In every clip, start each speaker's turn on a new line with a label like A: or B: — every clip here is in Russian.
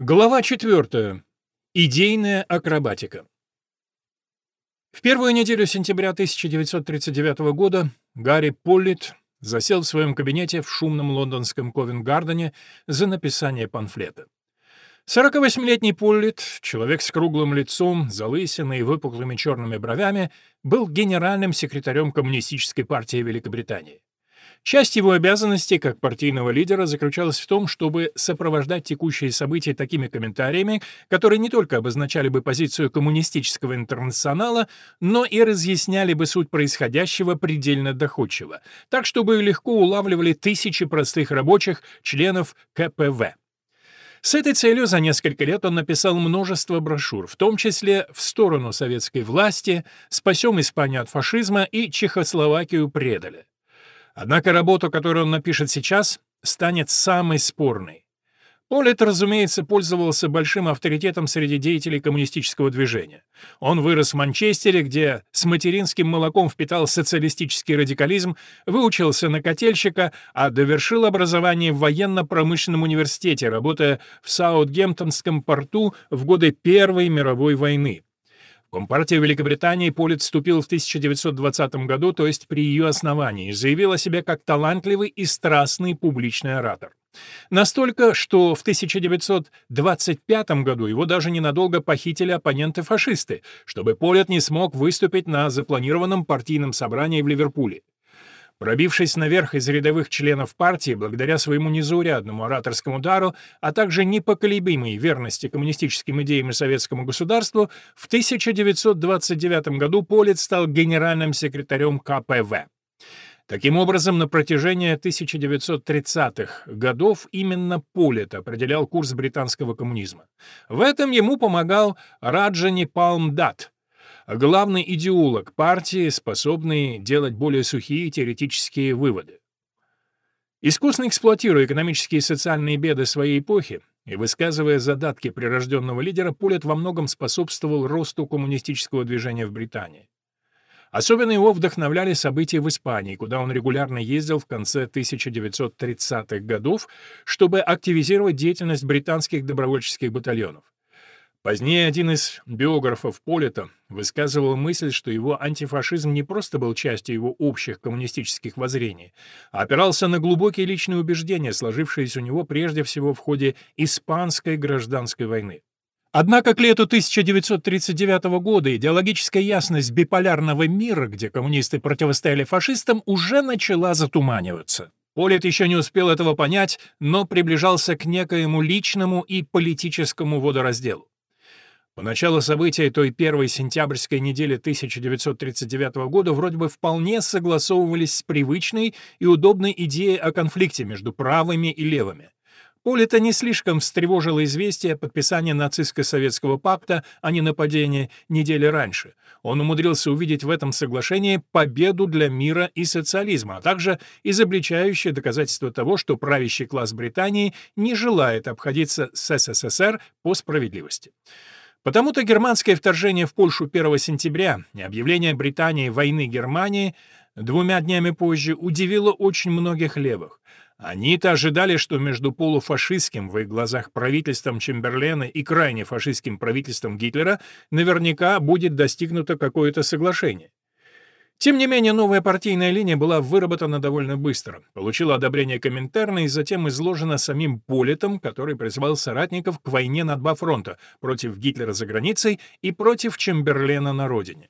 A: Глава 4. Идейная акробатика. В первую неделю сентября 1939 года Гарри Поллит засел в своем кабинете в шумном лондонском Ковен-Гардене за написание памфлета. 48-летний Поллит, человек с круглым лицом, залысиной и выпуклыми черными бровями, был генеральным секретарем Коммунистической партии Великобритании. Часть его обязанностей как партийного лидера заключалась в том, чтобы сопровождать текущие события такими комментариями, которые не только обозначали бы позицию коммунистического интернационала, но и разъясняли бы суть происходящего предельно доходчиво, так чтобы легко улавливали тысячи простых рабочих, членов КПВ. С этой целью за несколько лет он написал множество брошюр, в том числе «В сторону советской власти», «Спасем Испанию от фашизма» и «Чехословакию предали». Однако работа, которую он напишет сейчас, станет самой спорной. Полет, разумеется, пользовался большим авторитетом среди деятелей коммунистического движения. Он вырос в Манчестере, где с материнским молоком впитал социалистический радикализм, выучился на котельщика, а довершил образование в военно-промышленном университете, работая в Саутгемптонском порту в годы Первой мировой войны. Компартия Великобритании Полит вступил в 1920 году, то есть при ее основании, и заявил о себе как талантливый и страстный публичный оратор. Настолько, что в 1925 году его даже ненадолго похитили оппоненты-фашисты, чтобы Полет не смог выступить на запланированном партийном собрании в Ливерпуле. Пробившись наверх из рядовых членов партии благодаря своему незаурядному ораторскому дару, а также непоколебимой верности коммунистическим идеям и советскому государству, в 1929 году Полит стал генеральным секретарем КПВ. Таким образом, на протяжении 1930-х годов именно Полит определял курс британского коммунизма. В этом ему помогал Раджани Палмдат, главный идеолог партии, способный делать более сухие теоретические выводы. Искусно эксплуатируя экономические и социальные беды своей эпохи и высказывая задатки прирожденного лидера, Пулет во многом способствовал росту коммунистического движения в Британии. Особенно его вдохновляли события в Испании, куда он регулярно ездил в конце 1930-х годов, чтобы активизировать деятельность британских добровольческих батальонов. Позднее один из биографов Полита высказывал мысль, что его антифашизм не просто был частью его общих коммунистических воззрений, а опирался на глубокие личные убеждения, сложившиеся у него прежде всего в ходе Испанской гражданской войны. Однако к лету 1939 года идеологическая ясность биполярного мира, где коммунисты противостояли фашистам, уже начала затуманиваться. Полит еще не успел этого понять, но приближался к некоему личному и политическому водоразделу. Поначалу события той первой сентябрьской недели 1939 года вроде бы вполне согласовывались с привычной и удобной идеей о конфликте между правыми и левыми. Полита не слишком встревожило известие о подписании нацистско-советского пакта о ненападении недели раньше. Он умудрился увидеть в этом соглашении победу для мира и социализма, а также изобличающее доказательство того, что правящий класс Британии не желает обходиться с СССР по справедливости. Потому-то германское вторжение в Польшу 1 сентября и объявление Британии войны Германии двумя днями позже удивило очень многих левых. Они-то ожидали, что между полуфашистским в их глазах правительством Чемберлена и крайне фашистским правительством Гитлера наверняка будет достигнуто какое-то соглашение. Тем не менее, новая партийная линия была выработана довольно быстро, получила одобрение Коминтерна и затем изложена самим Политом, который призвал соратников к войне на два фронта — против Гитлера за границей и против Чемберлена на родине.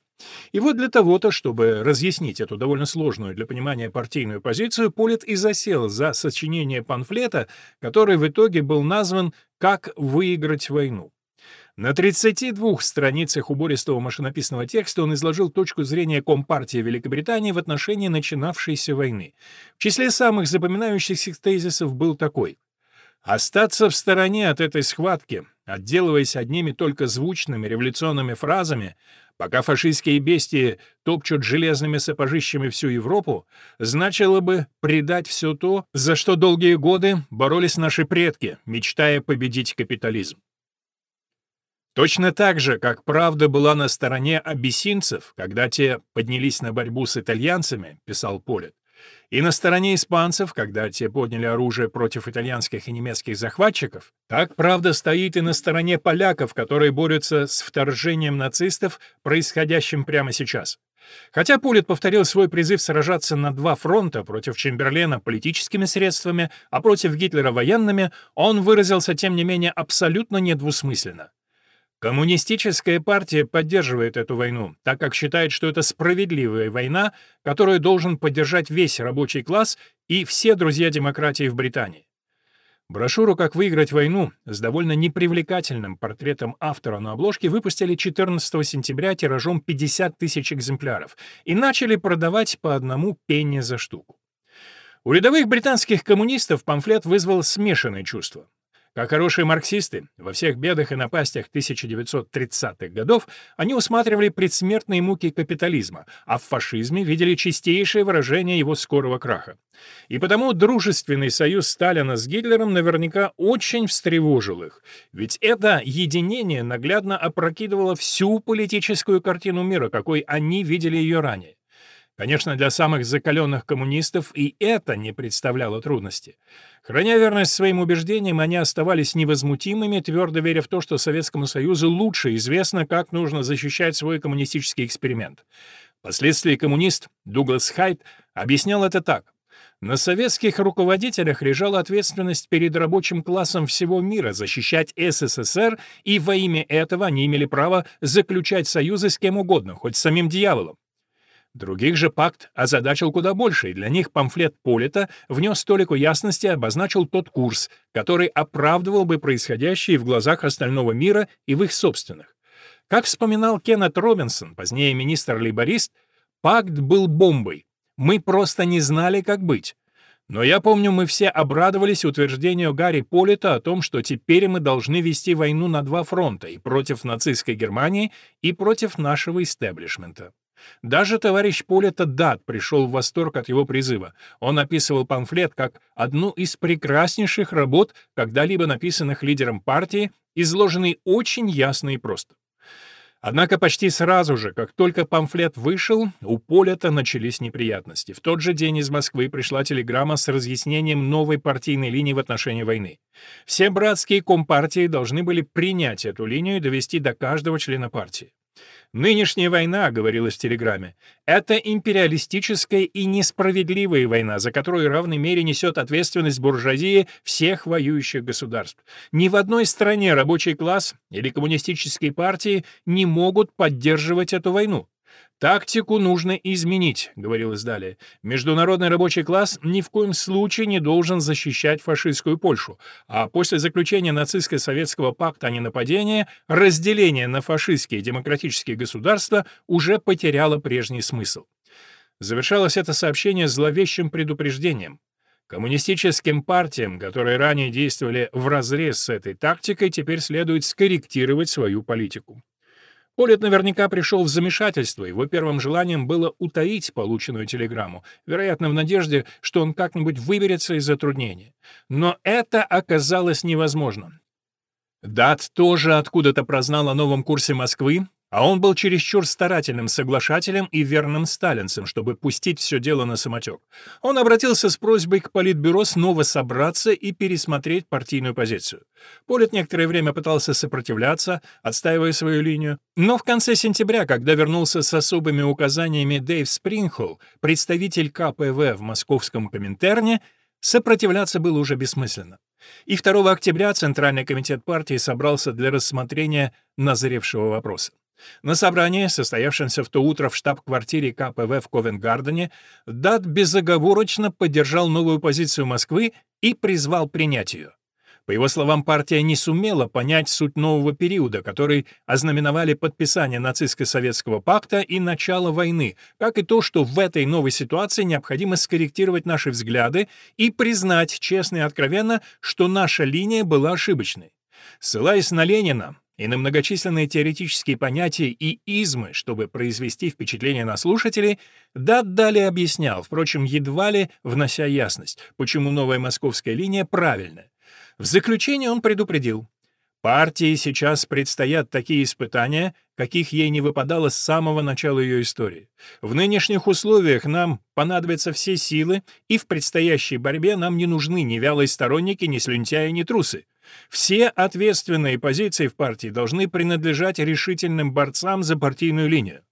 A: И вот для того-то, чтобы разъяснить эту довольно сложную для понимания партийную позицию, Полит и засел за сочинение памфлета, который в итоге был назван «Как выиграть войну». На 32 страницах убористого машинописного текста он изложил точку зрения Компартии Великобритании в отношении начинавшейся войны. В числе самых запоминающихся тезисов был такой. «Остаться в стороне от этой схватки, отделываясь одними только звучными революционными фразами, пока фашистские бестии топчут железными сапожищами всю Европу, значило бы предать все то, за что долгие годы боролись наши предки, мечтая победить капитализм. Точно так же, как правда была на стороне абиссинцев, когда те поднялись на борьбу с итальянцами, писал Полет, И на стороне испанцев, когда те подняли оружие против итальянских и немецких захватчиков, так, правда, стоит и на стороне поляков, которые борются с вторжением нацистов, происходящим прямо сейчас. Хотя Пулит повторил свой призыв сражаться на два фронта против Чемберлена политическими средствами, а против Гитлера военными, он выразился, тем не менее, абсолютно недвусмысленно. Коммунистическая партия поддерживает эту войну, так как считает, что это справедливая война, которую должен поддержать весь рабочий класс и все друзья демократии в Британии. Брошюру «Как выиграть войну» с довольно непривлекательным портретом автора на обложке выпустили 14 сентября тиражом 50 тысяч экземпляров и начали продавать по одному пенни за штуку. У рядовых британских коммунистов памфлет вызвал смешанные чувства. Как хорошие марксисты, во всех бедах и напастях 1930-х годов они усматривали предсмертные муки капитализма, а в фашизме видели чистейшее выражение его скорого краха. И потому дружественный союз Сталина с Гитлером наверняка очень встревожил их, ведь это единение наглядно опрокидывало всю политическую картину мира, какой они видели ее ранее. Конечно, для самых закаленных коммунистов и это не представляло трудности. Храня верность своим убеждениям, они оставались невозмутимыми, твердо веря в то, что Советскому Союзу лучше известно, как нужно защищать свой коммунистический эксперимент. Впоследствии коммунист Дуглас Хайт объяснял это так. На советских руководителях лежала ответственность перед рабочим классом всего мира защищать СССР, и во имя этого они имели право заключать союзы с кем угодно, хоть с самим дьяволом. Других же пакт озадачил куда больше, и для них памфлет Полита внес столику ясности и обозначил тот курс, который оправдывал бы происходящее в глазах остального мира и в их собственных. Как вспоминал Кеннет Робинсон, позднее министр-лейборист, пакт был бомбой. Мы просто не знали, как быть. Но я помню, мы все обрадовались утверждению Гарри Полита о том, что теперь мы должны вести войну на два фронта и против нацистской Германии, и против нашего истеблишмента. Даже товарищ Полета Дат пришел в восторг от его призыва. Он описывал памфлет как одну из прекраснейших работ, когда-либо написанных лидером партии, изложенный очень ясно и просто. Однако почти сразу же, как только памфлет вышел, у Полета начались неприятности. В тот же день из Москвы пришла телеграмма с разъяснением новой партийной линии в отношении войны. Все братские компартии должны были принять эту линию и довести до каждого члена партии. «Нынешняя война, — говорилось в телеграмме, — это империалистическая и несправедливая война, за которую равной мере несет ответственность буржуазии всех воюющих государств. Ни в одной стране рабочий класс или коммунистические партии не могут поддерживать эту войну. «Тактику нужно изменить», — говорилось далее. «Международный рабочий класс ни в коем случае не должен защищать фашистскую Польшу, а после заключения нацистско-советского пакта о ненападении разделение на фашистские и демократические государства уже потеряло прежний смысл». Завершалось это сообщение зловещим предупреждением. Коммунистическим партиям, которые ранее действовали вразрез с этой тактикой, теперь следует скорректировать свою политику. Полет наверняка пришел в замешательство, его первым желанием было утаить полученную телеграмму, вероятно, в надежде, что он как-нибудь выберется из затруднения. Но это оказалось невозможным. Дат тоже откуда-то прознал о новом курсе Москвы а он был чересчур старательным соглашателем и верным сталинцем, чтобы пустить все дело на самотек. Он обратился с просьбой к Политбюро снова собраться и пересмотреть партийную позицию. Полит некоторое время пытался сопротивляться, отстаивая свою линию, но в конце сентября, когда вернулся с особыми указаниями Дэйв Спрингхолл, представитель КПВ в московском Коминтерне, сопротивляться было уже бессмысленно. И 2 октября Центральный комитет партии собрался для рассмотрения назревшего вопроса. На собрании, состоявшемся в то утро в штаб-квартире КПВ в Ковенгардене, Дат безоговорочно поддержал новую позицию Москвы и призвал принять ее. По его словам, партия не сумела понять суть нового периода, который ознаменовали подписание нацистско-советского пакта и начало войны, как и то, что в этой новой ситуации необходимо скорректировать наши взгляды и признать честно и откровенно, что наша линия была ошибочной. Ссылаясь на Ленина, и на многочисленные теоретические понятия и измы, чтобы произвести впечатление на слушателей, Дат далее объяснял, впрочем, едва ли внося ясность, почему новая московская линия правильная. В заключение он предупредил. Партии сейчас предстоят такие испытания, каких ей не выпадало с самого начала ее истории. В нынешних условиях нам понадобятся все силы, и в предстоящей борьбе нам не нужны ни вялые сторонники, ни слюнтяи, ни трусы. Все ответственные позиции в партии должны принадлежать решительным борцам за партийную линию.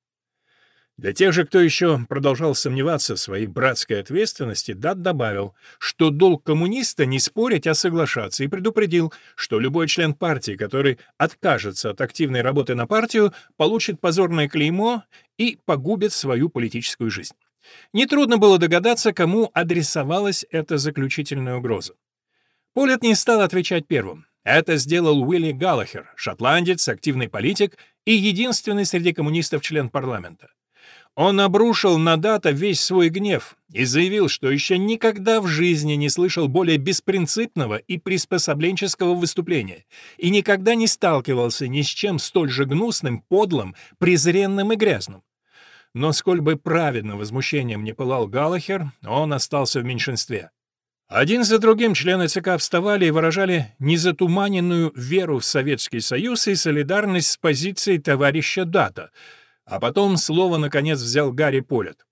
A: Для тех же, кто еще продолжал сомневаться в своей братской ответственности, Дат добавил, что долг коммуниста не спорить, а соглашаться, и предупредил, что любой член партии, который откажется от активной работы на партию, получит позорное клеймо и погубит свою политическую жизнь. Нетрудно было догадаться, кому адресовалась эта заключительная угроза. Полет не стал отвечать первым. Это сделал Уилли Галлахер, шотландец, активный политик и единственный среди коммунистов член парламента. Он обрушил на Дата весь свой гнев и заявил, что еще никогда в жизни не слышал более беспринципного и приспособленческого выступления и никогда не сталкивался ни с чем столь же гнусным, подлым, презренным и грязным. Но сколь бы праведно возмущением не пылал Галлахер, он остался в меньшинстве. Один за другим члены ЦК вставали и выражали незатуманенную веру в Советский Союз и солидарность с позицией товарища Дата — а потом слово, наконец, взял Гарри Полет.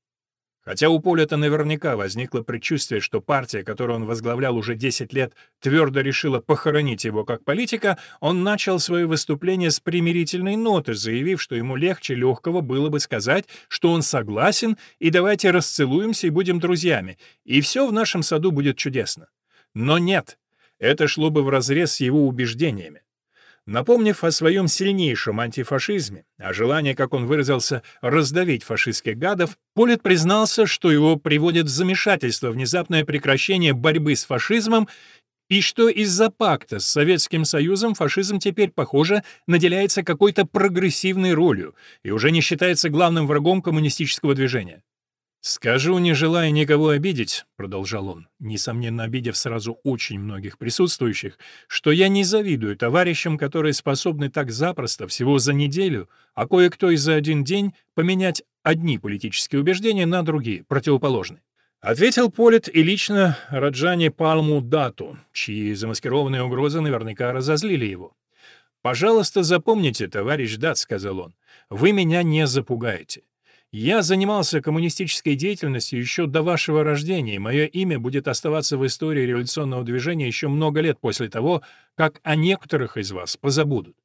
A: Хотя у Полета наверняка возникло предчувствие, что партия, которую он возглавлял уже 10 лет, твердо решила похоронить его как политика, он начал свое выступление с примирительной ноты, заявив, что ему легче легкого было бы сказать, что он согласен, и давайте расцелуемся и будем друзьями, и все в нашем саду будет чудесно. Но нет, это шло бы вразрез с его убеждениями. Напомнив о своем сильнейшем антифашизме, о желании, как он выразился, раздавить фашистских гадов, Полит признался, что его приводит в замешательство внезапное прекращение борьбы с фашизмом и что из-за пакта с Советским Союзом фашизм теперь, похоже, наделяется какой-то прогрессивной ролью и уже не считается главным врагом коммунистического движения. «Скажу, не желая никого обидеть», — продолжал он, несомненно обидев сразу очень многих присутствующих, «что я не завидую товарищам, которые способны так запросто, всего за неделю, а кое-кто и за один день, поменять одни политические убеждения на другие, противоположные». Ответил Полит и лично Раджане Палму Дату, чьи замаскированные угрозы наверняка разозлили его. «Пожалуйста, запомните, товарищ Дат», — сказал он, — «вы меня не запугаете. Я занимался коммунистической деятельностью еще до вашего рождения, и мое имя будет оставаться в истории революционного движения еще много лет после того, как о некоторых из вас позабудут.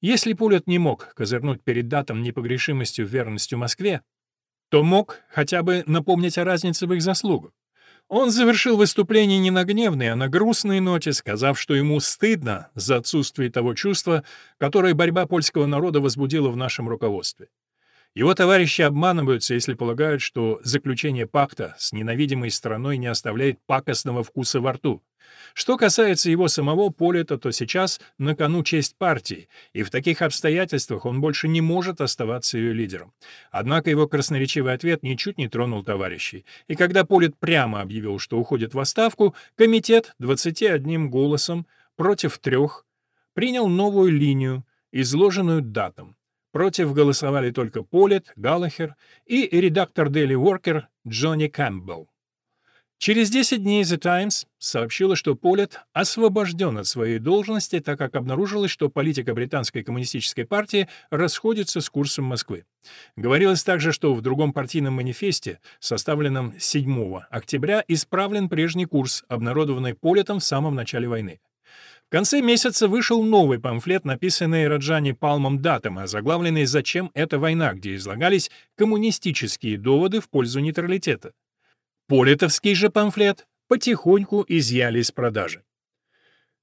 A: Если Пулет не мог козырнуть перед датом непогрешимостью верностью Москве, то мог хотя бы напомнить о разнице в их заслугах. Он завершил выступление не на гневной, а на грустной ноте, сказав, что ему стыдно за отсутствие того чувства, которое борьба польского народа возбудила в нашем руководстве. Его товарищи обманываются, если полагают, что заключение пакта с ненавидимой страной не оставляет пакостного вкуса во рту. Что касается его самого Полета, то сейчас на кону честь партии, и в таких обстоятельствах он больше не может оставаться ее лидером. Однако его красноречивый ответ ничуть не тронул товарищей, и когда Полет прямо объявил, что уходит в отставку, комитет 21 голосом против трех принял новую линию, изложенную датом. Против голосовали только Полет, Галлахер и редактор Daily Worker Джонни Кэмпбелл. Через 10 дней The Times сообщила, что Полет освобожден от своей должности, так как обнаружилось, что политика британской коммунистической партии расходится с курсом Москвы. Говорилось также, что в другом партийном манифесте, составленном 7 октября, исправлен прежний курс, обнародованный Полетом в самом начале войны. В конце месяца вышел новый памфлет, написанный Раджани Палмом Датом, озаглавленный «Зачем эта война?», где излагались коммунистические доводы в пользу нейтралитета. Политовский же памфлет потихоньку изъяли из продажи.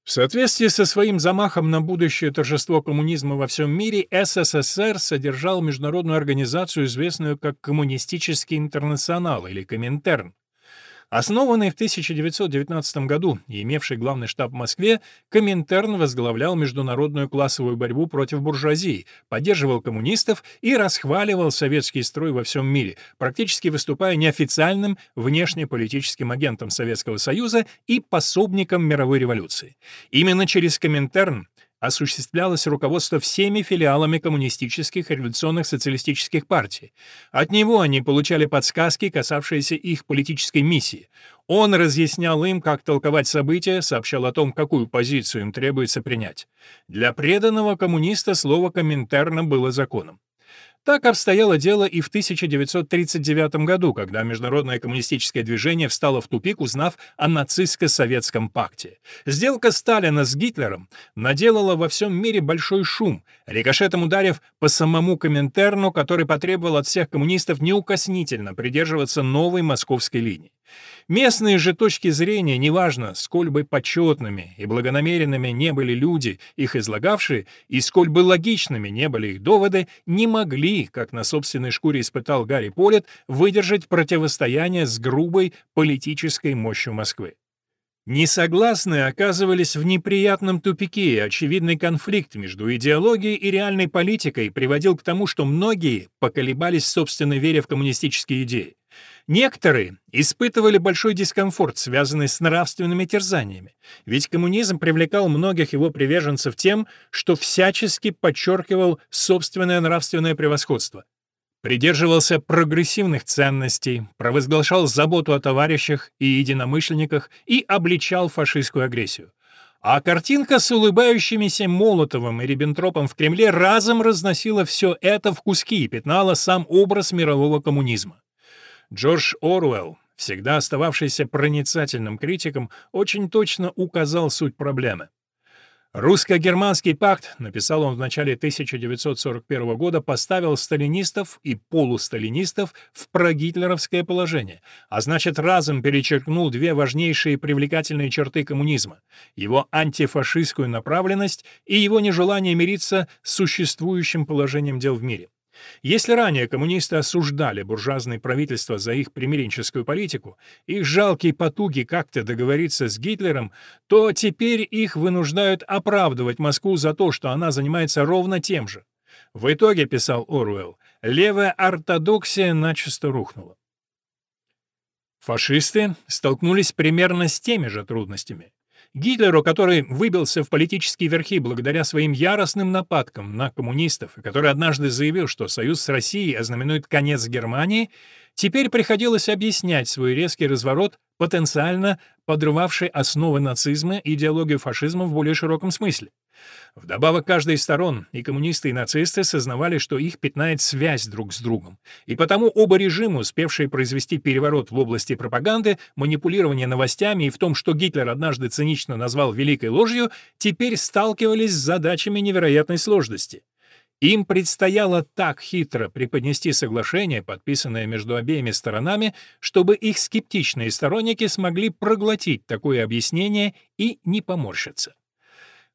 A: В соответствии со своим замахом на будущее торжество коммунизма во всем мире, СССР содержал международную организацию, известную как Коммунистический интернационал или Коминтерн. Основанный в 1919 году и имевший главный штаб в Москве, Коминтерн возглавлял международную классовую борьбу против буржуазии, поддерживал коммунистов и расхваливал советский строй во всем мире, практически выступая неофициальным внешнеполитическим агентом Советского Союза и пособником мировой революции. Именно через Коминтерн осуществлялось руководство всеми филиалами коммунистических революционных социалистических партий. От него они получали подсказки, касавшиеся их политической миссии. Он разъяснял им, как толковать события, сообщал о том, какую позицию им требуется принять. Для преданного коммуниста слово «коминтерна» было законом. Так обстояло дело и в 1939 году, когда международное коммунистическое движение встало в тупик, узнав о нацистско-советском пакте. Сделка Сталина с Гитлером наделала во всем мире большой шум, рикошетом ударив по самому Коминтерну, который потребовал от всех коммунистов неукоснительно придерживаться новой московской линии. Местные же точки зрения, неважно, сколь бы почетными и благонамеренными не были люди, их излагавшие, и сколь бы логичными не были их доводы, не могли, как на собственной шкуре испытал Гарри Полет, выдержать противостояние с грубой политической мощью Москвы. Несогласные оказывались в неприятном тупике, и очевидный конфликт между идеологией и реальной политикой приводил к тому, что многие поколебались в собственной вере в коммунистические идеи. Некоторые испытывали большой дискомфорт, связанный с нравственными терзаниями, ведь коммунизм привлекал многих его приверженцев тем, что всячески подчеркивал собственное нравственное превосходство. Придерживался прогрессивных ценностей, провозглашал заботу о товарищах и единомышленниках и обличал фашистскую агрессию. А картинка с улыбающимися Молотовым и Риббентропом в Кремле разом разносила все это в куски и пятнала сам образ мирового коммунизма. Джордж Оруэлл, всегда остававшийся проницательным критиком, очень точно указал суть проблемы. Русско-германский пакт, написал он в начале 1941 года, поставил сталинистов и полусталинистов в прогитлеровское положение, а значит разом перечеркнул две важнейшие привлекательные черты коммунизма — его антифашистскую направленность и его нежелание мириться с существующим положением дел в мире. Если ранее коммунисты осуждали буржуазные правительства за их примиренческую политику, их жалкие потуги как-то договориться с Гитлером, то теперь их вынуждают оправдывать Москву за то, что она занимается ровно тем же. В итоге, писал Оруэлл, левая ортодоксия начисто рухнула. Фашисты столкнулись примерно с теми же трудностями. Гитлеру, который выбился в политические верхи благодаря своим яростным нападкам на коммунистов и который однажды заявил, что союз с Россией ознаменует конец Германии, теперь приходилось объяснять свой резкий разворот, потенциально подрывавший основы нацизма и идеологию фашизма в более широком смысле. Вдобавок, каждая из сторон, и коммунисты, и нацисты, сознавали, что их пятнает связь друг с другом. И потому оба режима, успевшие произвести переворот в области пропаганды, манипулирования новостями и в том, что Гитлер однажды цинично назвал «великой ложью», теперь сталкивались с задачами невероятной сложности. Им предстояло так хитро преподнести соглашение, подписанное между обеими сторонами, чтобы их скептичные сторонники смогли проглотить такое объяснение и не поморщиться.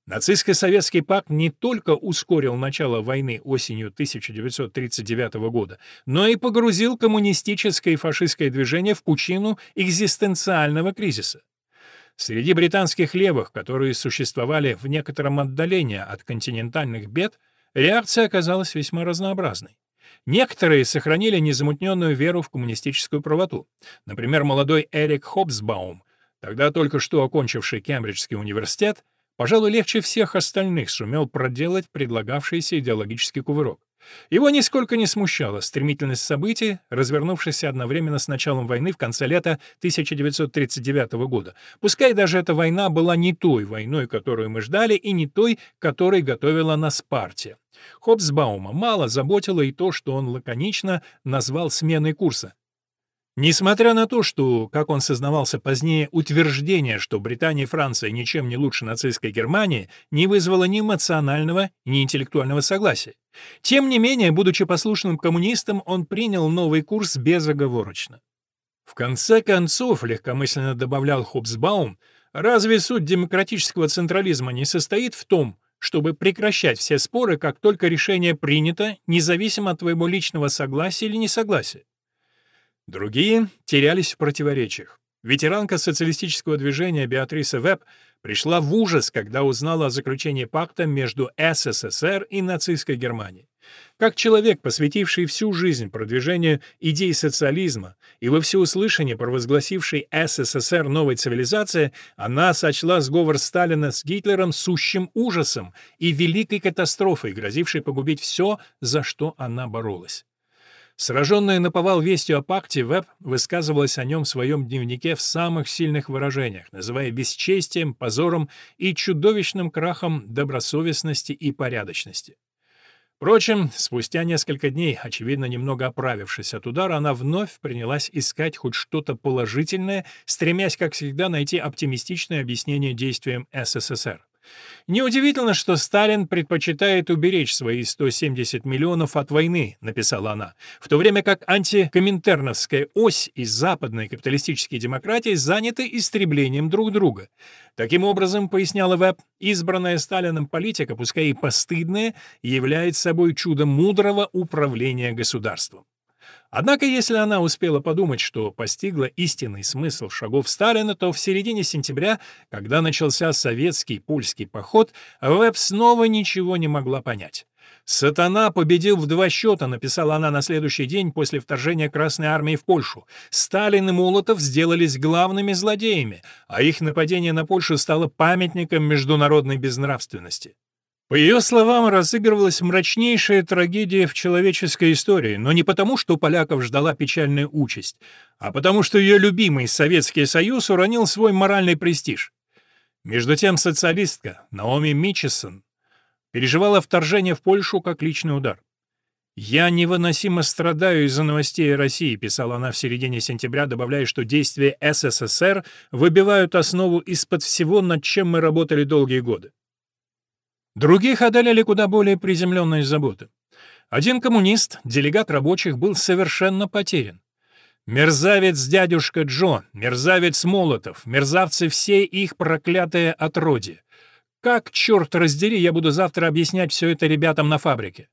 A: Нацистско-советский пакт не только ускорил начало войны осенью 1939 года, но и погрузил коммунистическое и фашистское движение в пучину экзистенциального кризиса. Среди британских левых, которые существовали в некотором отдалении от континентальных бед, реакция оказалась весьма разнообразной. Некоторые сохранили незамутненную веру в коммунистическую правоту. Например, молодой Эрик Хобсбаум, тогда только что окончивший Кембриджский университет, пожалуй, легче всех остальных сумел проделать предлагавшийся идеологический кувырок. Его нисколько не смущала стремительность событий, развернувшихся одновременно с началом войны в конце лета 1939 года. Пускай даже эта война была не той войной, которую мы ждали, и не той, которой готовила нас партия. Хобсбаума мало заботило и то, что он лаконично назвал сменой курса. Несмотря на то, что, как он сознавался позднее, утверждение, что Британия и Франция ничем не лучше нацистской Германии, не вызвало ни эмоционального, ни интеллектуального согласия. Тем не менее, будучи послушным коммунистом, он принял новый курс безоговорочно. В конце концов, легкомысленно добавлял Хобсбаум, разве суть демократического централизма не состоит в том, чтобы прекращать все споры, как только решение принято, независимо от твоего личного согласия или несогласия? Другие терялись в противоречиях. Ветеранка социалистического движения Беатриса Веб пришла в ужас, когда узнала о заключении пакта между СССР и нацистской Германией. Как человек, посвятивший всю жизнь продвижению идей социализма и во всеуслышание провозгласивший СССР новой цивилизации, она сочла сговор Сталина с Гитлером сущим ужасом и великой катастрофой, грозившей погубить все, за что она боролась. Сраженная наповал вестью о пакте, Веб высказывалась о нем в своем дневнике в самых сильных выражениях, называя бесчестием, позором и чудовищным крахом добросовестности и порядочности. Впрочем, спустя несколько дней, очевидно, немного оправившись от удара, она вновь принялась искать хоть что-то положительное, стремясь, как всегда, найти оптимистичное объяснение действиям СССР. «Неудивительно, что Сталин предпочитает уберечь свои 170 миллионов от войны», — написала она, в то время как антикоминтерновская ось и западные капиталистические демократии заняты истреблением друг друга. Таким образом, поясняла Веб, избранная Сталином политика, пускай и постыдная, является собой чудо мудрого управления государством. Однако, если она успела подумать, что постигла истинный смысл шагов Сталина, то в середине сентября, когда начался советский польский поход, Веб снова ничего не могла понять. «Сатана победил в два счета», — написала она на следующий день после вторжения Красной Армии в Польшу. «Сталин и Молотов сделались главными злодеями, а их нападение на Польшу стало памятником международной безнравственности». По ее словам, разыгрывалась мрачнейшая трагедия в человеческой истории, но не потому, что поляков ждала печальная участь, а потому, что ее любимый Советский Союз уронил свой моральный престиж. Между тем социалистка Наоми Митчесон переживала вторжение в Польшу как личный удар. «Я невыносимо страдаю из-за новостей России», — писала она в середине сентября, добавляя, что действия СССР выбивают основу из-под всего, над чем мы работали долгие годы. Других одолели куда более приземленные заботы. Один коммунист, делегат рабочих, был совершенно потерян. Мерзавец дядюшка Джо, мерзавец Молотов, мерзавцы все их проклятые отродье. Как, черт раздери, я буду завтра объяснять все это ребятам на фабрике?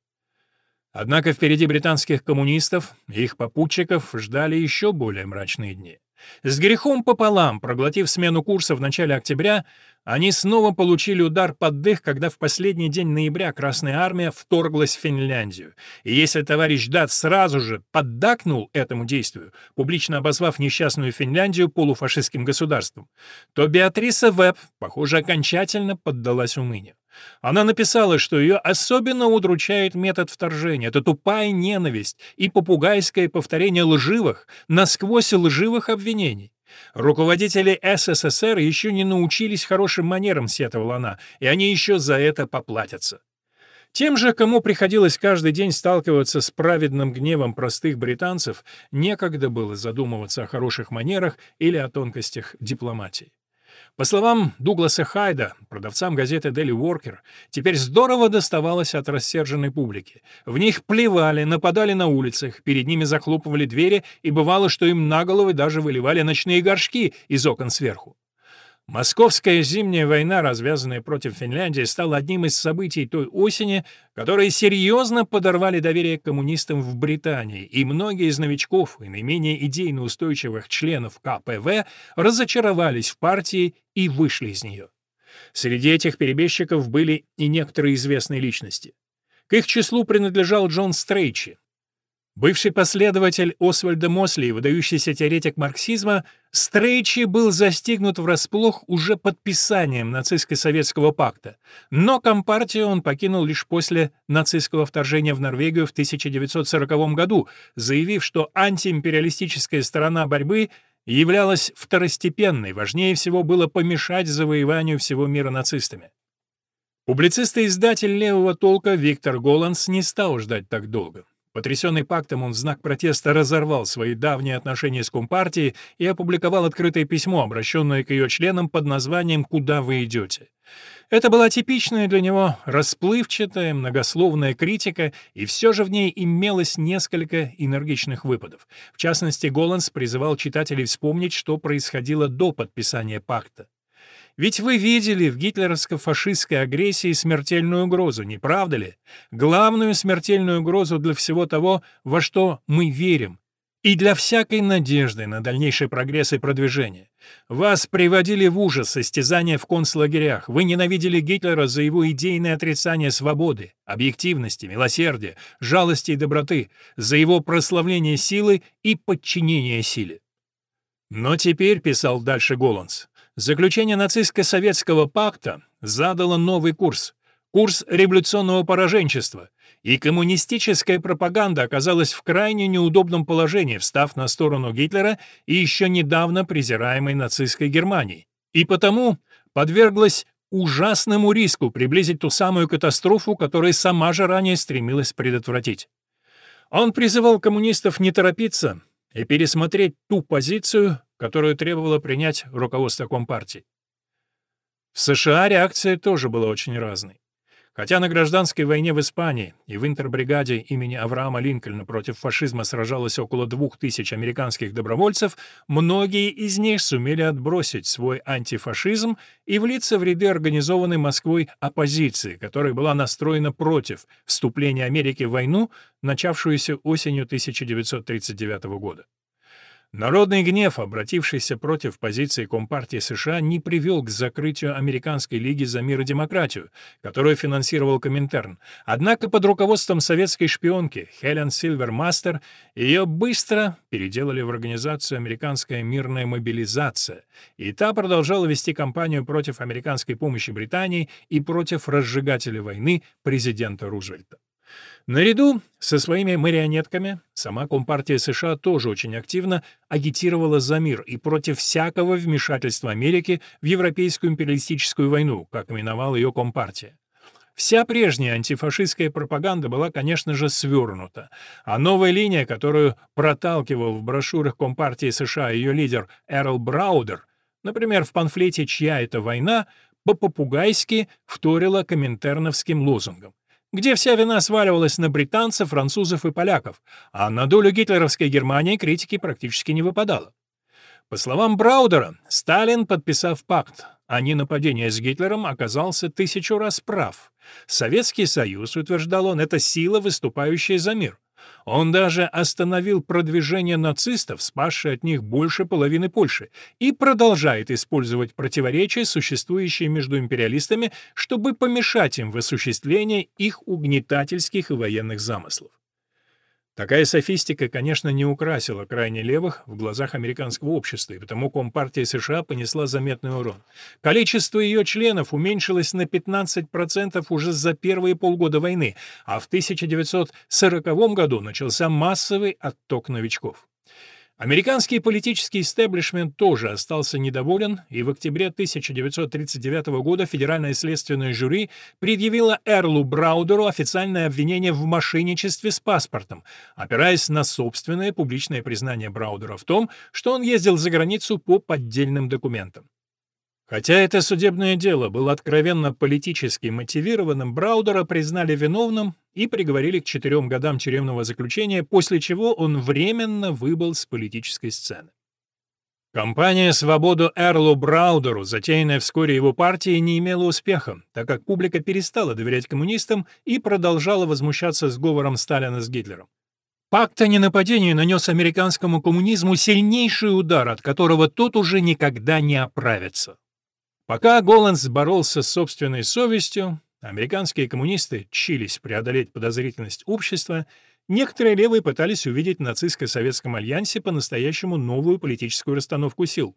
A: Однако впереди британских коммунистов и их попутчиков ждали еще более мрачные дни. С грехом пополам, проглотив смену курса в начале октября, они снова получили удар под дых, когда в последний день ноября Красная Армия вторглась в Финляндию. И если товарищ Дат сразу же поддакнул этому действию, публично обозвав несчастную Финляндию полуфашистским государством, то Беатриса Веб, похоже, окончательно поддалась унынию. Она написала, что ее особенно удручает метод вторжения, это тупая ненависть и попугайское повторение лживых, насквозь лживых обвинений. Руководители СССР еще не научились хорошим манерам, сетовала она, и они еще за это поплатятся. Тем же, кому приходилось каждый день сталкиваться с праведным гневом простых британцев, некогда было задумываться о хороших манерах или о тонкостях дипломатии. По словам Дугласа Хайда, продавцам газеты Daily Worker, теперь здорово доставалось от рассерженной публики. В них плевали, нападали на улицах, перед ними захлопывали двери, и бывало, что им на головы даже выливали ночные горшки из окон сверху. Московская зимняя война, развязанная против Финляндии, стала одним из событий той осени, которые серьезно подорвали доверие коммунистам в Британии, и многие из новичков и наименее идейно устойчивых членов КПВ разочаровались в партии и вышли из нее. Среди этих перебежчиков были и некоторые известные личности. К их числу принадлежал Джон Стрейчи, Бывший последователь Освальда Мосли и выдающийся теоретик марксизма, Стрейчи был застигнут врасплох уже подписанием нацистско-советского пакта, но Компартию он покинул лишь после нацистского вторжения в Норвегию в 1940 году, заявив, что антиимпериалистическая сторона борьбы являлась второстепенной, важнее всего было помешать завоеванию всего мира нацистами. Публицист и издатель левого толка Виктор Голланц не стал ждать так долго. Потрясенный пактом, он в знак протеста разорвал свои давние отношения с Компартией и опубликовал открытое письмо, обращенное к ее членам под названием «Куда вы идете?». Это была типичная для него расплывчатая, многословная критика, и все же в ней имелось несколько энергичных выпадов. В частности, Голланц призывал читателей вспомнить, что происходило до подписания пакта. Ведь вы видели в гитлеровско-фашистской агрессии смертельную угрозу, не правда ли? Главную смертельную угрозу для всего того, во что мы верим. и для всякой надежды на дальнейший прогресс и продвижение. Вас приводили в ужас истязания в концлагерях, вы ненавидели Гитлера за его идейное отрицание свободы, объективности, милосердия, жалости и доброты, за его прославление силы и подчинение силе. Но теперь, писал дальше Голланц, заключение нацистско-советского пакта задало новый курс, курс революционного пораженчества, и коммунистическая пропаганда оказалась в крайне неудобном положении, встав на сторону Гитлера и еще недавно презираемой нацистской Германии, и потому подверглась ужасному риску приблизить ту самую катастрофу, которую сама же ранее стремилась предотвратить. Он призывал коммунистов не торопиться и пересмотреть ту позицию, которую требовало принять руководство Компартии. В США реакция тоже была очень разной. Хотя на гражданской войне в Испании и в интербригаде имени Авраама Линкольна против фашизма сражалось около двух тысяч американских добровольцев, многие из них сумели отбросить свой антифашизм и влиться в ряды организованной Москвой оппозиции, которая была настроена против вступления Америки в войну, начавшуюся осенью 1939 года. Народный гнев, обратившийся против позиции Компартии США, не привел к закрытию Американской лиги за мир и демократию, которую финансировал Коминтерн. Однако под руководством советской шпионки Хелен Сильвермастер ее быстро переделали в организацию «Американская мирная мобилизация», и та продолжала вести кампанию против американской помощи Британии и против разжигателя войны президента Рузвельта. Наряду со своими марионетками сама Компартия США тоже очень активно агитировала за мир и против всякого вмешательства Америки в европейскую империалистическую войну, как именовала ее Компартия. Вся прежняя антифашистская пропаганда была, конечно же, свернута, а новая линия, которую проталкивал в брошюрах Компартии США ее лидер Эрл Браудер, например, в памфлете «Чья это война», по-попугайски вторила коминтерновским лозунгам где вся вина сваливалась на британцев, французов и поляков, а на долю гитлеровской Германии критики практически не выпадало. По словам Браудера, Сталин, подписав пакт о ненападении с Гитлером, оказался тысячу раз прав. Советский Союз, утверждал он, это сила, выступающая за мир. Он даже остановил продвижение нацистов, спасшее от них больше половины Польши, и продолжает использовать противоречия, существующие между империалистами, чтобы помешать им в осуществлении их угнетательских и военных замыслов. Такая софистика, конечно, не украсила крайне левых в глазах американского общества, и потому Компартия США понесла заметный урон. Количество ее членов уменьшилось на 15% уже за первые полгода войны, а в 1940 году начался массовый отток новичков. Американский политический истеблишмент тоже остался недоволен, и в октябре 1939 года Федеральное следственное жюри предъявило Эрлу Браудеру официальное обвинение в мошенничестве с паспортом, опираясь на собственное публичное признание Браудера в том, что он ездил за границу по поддельным документам. Хотя это судебное дело было откровенно политически мотивированным, Браудера признали виновным и приговорили к четырем годам тюремного заключения, после чего он временно выбыл с политической сцены. Компания «Свободу» Эрлу Браудеру, затеянная вскоре его партией, не имела успеха, так как публика перестала доверять коммунистам и продолжала возмущаться сговором Сталина с Гитлером. Пакт о ненападении нанес американскому коммунизму сильнейший удар, от которого тот уже никогда не оправится. Пока Голланц боролся с собственной совестью, американские коммунисты тщились преодолеть подозрительность общества, некоторые левые пытались увидеть в нацистско-советском альянсе по-настоящему новую политическую расстановку сил.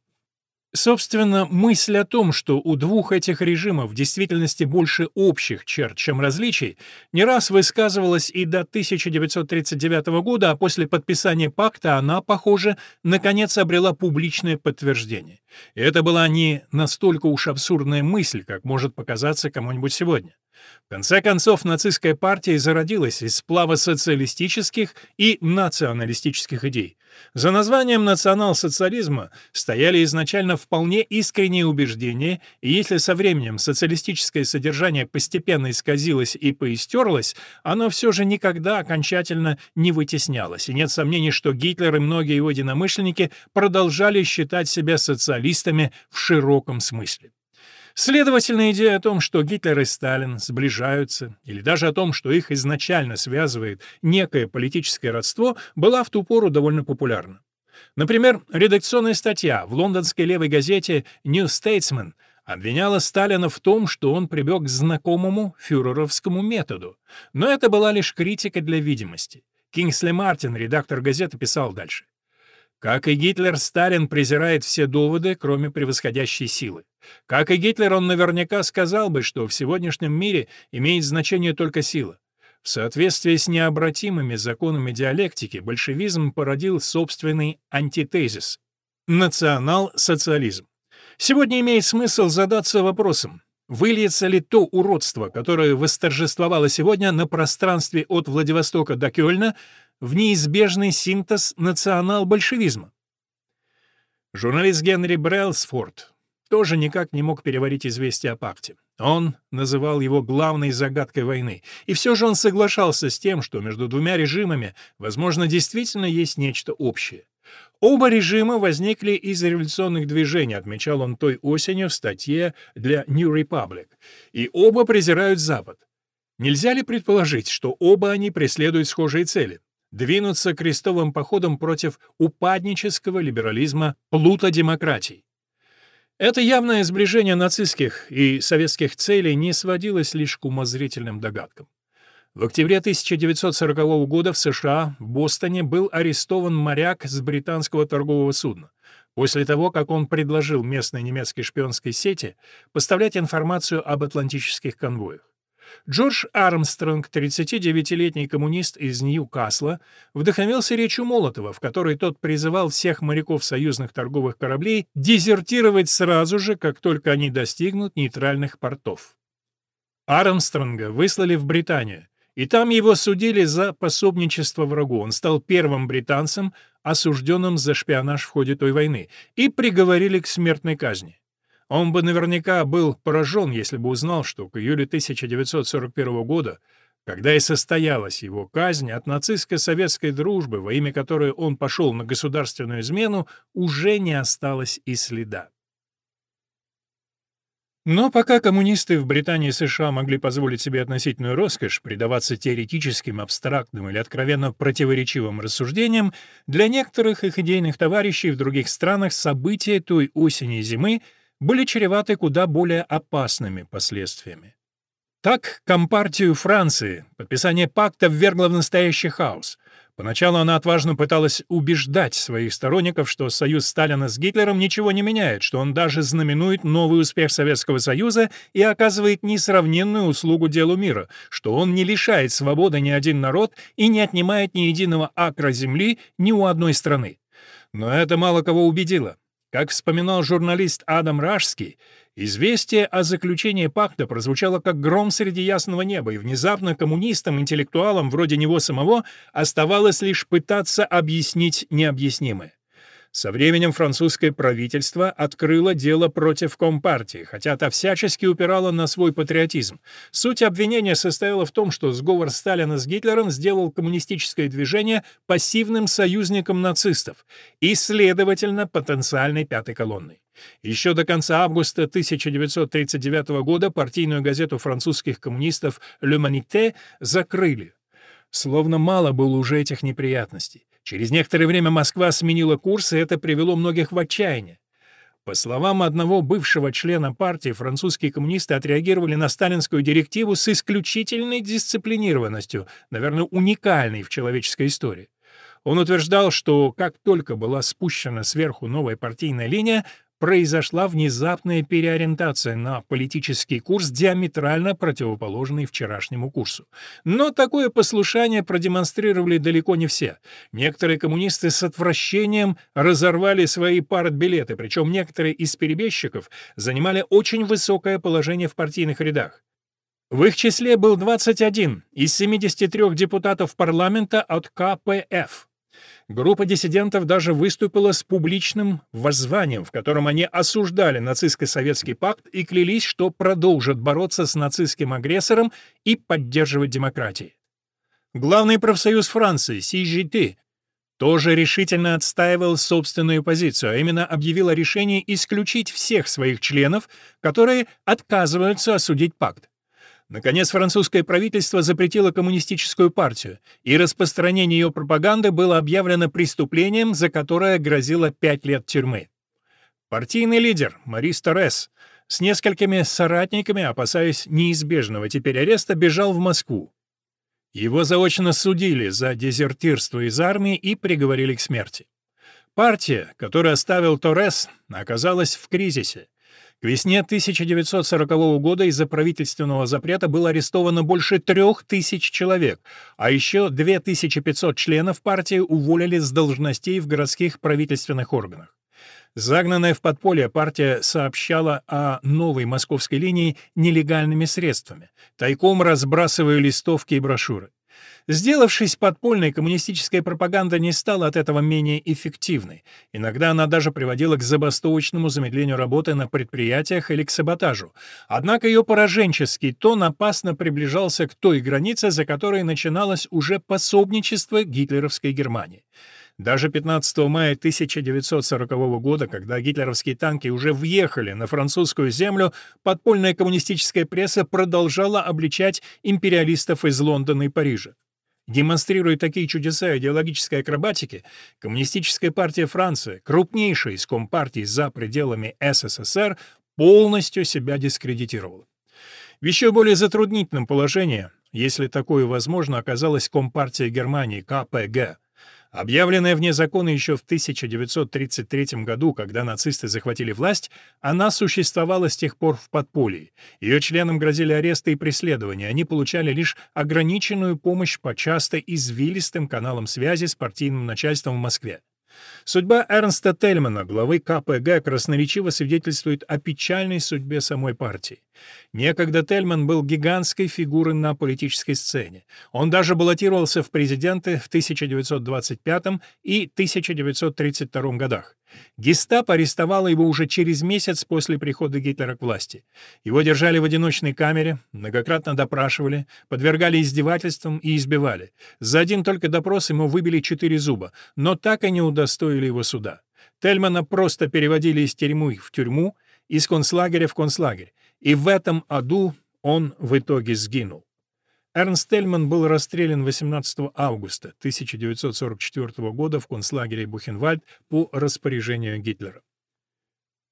A: Собственно, мысль о том, что у двух этих режимов в действительности больше общих черт, чем различий, не раз высказывалась и до 1939 года, а после подписания пакта она, похоже, наконец обрела публичное подтверждение. И это была не настолько уж абсурдная мысль, как может показаться кому-нибудь сегодня. В конце концов, нацистская партия зародилась из сплава социалистических и националистических идей. За названием национал-социализма стояли изначально вполне искренние убеждения, и если со временем социалистическое содержание постепенно исказилось и поистерлось, оно все же никогда окончательно не вытеснялось, и нет сомнений, что Гитлер и многие его единомышленники продолжали считать себя социалистами в широком смысле. Следовательно, идея о том, что Гитлер и Сталин сближаются, или даже о том, что их изначально связывает некое политическое родство, была в ту пору довольно популярна. Например, редакционная статья в лондонской левой газете New Statesman обвиняла Сталина в том, что он прибег к знакомому фюреровскому методу. Но это была лишь критика для видимости. Кингсли Мартин, редактор газеты, писал дальше. Как и Гитлер, Сталин презирает все доводы, кроме превосходящей силы. Как и Гитлер, он наверняка сказал бы, что в сегодняшнем мире имеет значение только сила. В соответствии с необратимыми законами диалектики большевизм породил собственный антитезис — национал-социализм. Сегодня имеет смысл задаться вопросом, выльется ли то уродство, которое восторжествовало сегодня на пространстве от Владивостока до Кёльна, в неизбежный синтез национал-большевизма. Журналист Генри Брэлсфорд тоже никак не мог переварить известие о пакте. Он называл его главной загадкой войны, и все же он соглашался с тем, что между двумя режимами, возможно, действительно есть нечто общее. Оба режима возникли из революционных движений, отмечал он той осенью в статье для New Republic, и оба презирают Запад. Нельзя ли предположить, что оба они преследуют схожие цели? Двинуться крестовым походом против упаднического либерализма плута демократий. Это явное сближение нацистских и советских целей не сводилось лишь к умозрительным догадкам. В октябре 1940 года в США, в Бостоне, был арестован моряк с британского торгового судна. После того, как он предложил местной немецкой шпионской сети поставлять информацию об атлантических конвоях. Джордж Армстронг, 39-летний коммунист из Ньюкасла, вдохновился речью Молотова, в которой тот призывал всех моряков союзных торговых кораблей дезертировать сразу же, как только они достигнут нейтральных портов. Армстронга выслали в Британию, и там его судили за пособничество врагу. Он стал первым британцем, осужденным за шпионаж в ходе той войны, и приговорили к смертной казни. Он бы наверняка был поражен, если бы узнал, что к июлю 1941 года, когда и состоялась его казнь, от нацистско-советской дружбы, во имя которой он пошел на государственную измену, уже не осталось и следа. Но пока коммунисты в Британии и США могли позволить себе относительную роскошь предаваться теоретическим, абстрактным или откровенно противоречивым рассуждениям, для некоторых их идейных товарищей в других странах события той осени и зимы — были чреваты куда более опасными последствиями. Так, Компартию Франции подписание пакта ввергло в настоящий хаос. Поначалу она отважно пыталась убеждать своих сторонников, что союз Сталина с Гитлером ничего не меняет, что он даже знаменует новый успех Советского Союза и оказывает несравненную услугу делу мира, что он не лишает свободы ни один народ и не отнимает ни единого акра земли ни у одной страны. Но это мало кого убедило. Как вспоминал журналист Адам Рашский, известие о заключении пакта прозвучало как гром среди ясного неба, и внезапно коммунистам, интеллектуалам вроде него самого оставалось лишь пытаться объяснить необъяснимое. Со временем французское правительство открыло дело против Компартии, хотя та всячески упирала на свой патриотизм. Суть обвинения состояла в том, что сговор Сталина с Гитлером сделал коммунистическое движение пассивным союзником нацистов и, следовательно, потенциальной пятой колонной. Еще до конца августа 1939 года партийную газету французских коммунистов «L'Humanité» закрыли. Словно мало было уже этих неприятностей. Через некоторое время Москва сменила курс, и это привело многих в отчаяние. По словам одного бывшего члена партии, французские коммунисты отреагировали на сталинскую директиву с исключительной дисциплинированностью, наверное, уникальной в человеческой истории. Он утверждал, что как только была спущена сверху новая партийная линия, произошла внезапная переориентация на политический курс, диаметрально противоположный вчерашнему курсу. Но такое послушание продемонстрировали далеко не все. Некоторые коммунисты с отвращением разорвали свои партбилеты, причем некоторые из перебежчиков занимали очень высокое положение в партийных рядах. В их числе был 21 из 73 депутатов парламента от КПФ. Группа диссидентов даже выступила с публичным воззванием, в котором они осуждали нацистско-советский пакт и клялись, что продолжат бороться с нацистским агрессором и поддерживать демократию. Главный профсоюз Франции, CGT, тоже решительно отстаивал собственную позицию, а именно объявил о решении исключить всех своих членов, которые отказываются осудить пакт. Наконец, французское правительство запретило коммунистическую партию, и распространение ее пропаганды было объявлено преступлением, за которое грозило пять лет тюрьмы. Партийный лидер Марис Торрес с несколькими соратниками, опасаясь неизбежного теперь ареста, бежал в Москву. Его заочно судили за дезертирство из армии и приговорили к смерти. Партия, которую оставил Торрес, оказалась в кризисе. К весне 1940 года из-за правительственного запрета было арестовано больше трех тысяч человек, а еще 2500 членов партии уволили с должностей в городских правительственных органах. Загнанная в подполье партия сообщала о новой московской линии нелегальными средствами, тайком разбрасывая листовки и брошюры. Сделавшись подпольной, коммунистическая пропаганда не стала от этого менее эффективной. Иногда она даже приводила к забастовочному замедлению работы на предприятиях или к саботажу. Однако ее пораженческий тон опасно приближался к той границе, за которой начиналось уже пособничество гитлеровской Германии. Даже 15 мая 1940 года, когда гитлеровские танки уже въехали на французскую землю, подпольная коммунистическая пресса продолжала обличать империалистов из Лондона и Парижа. Демонстрируя такие чудеса идеологической акробатики, Коммунистическая партия Франции, крупнейшая из компартий за пределами СССР, полностью себя дискредитировала. В еще более затруднительном положении, если такое возможно, оказалась Компартия Германии, КПГ – Объявленная вне закона еще в 1933 году, когда нацисты захватили власть, она существовала с тех пор в подполье. Ее членам грозили аресты и преследования, они получали лишь ограниченную помощь по часто извилистым каналам связи с партийным начальством в Москве. Судьба Эрнста Тельмана, главы КПГ, красноречиво свидетельствует о печальной судьбе самой партии. Некогда Тельман был гигантской фигурой на политической сцене. Он даже баллотировался в президенты в 1925 и 1932 годах. Гестапо арестовало его уже через месяц после прихода Гитлера к власти. Его держали в одиночной камере, многократно допрашивали, подвергали издевательствам и избивали. За один только допрос ему выбили четыре зуба, но так и не удостоили его суда. Тельмана просто переводили из тюрьмы в тюрьму, из концлагеря в концлагерь, и в этом аду он в итоге сгинул. Эрнст Тельман был расстрелян 18 августа 1944 года в концлагере Бухенвальд по распоряжению Гитлера.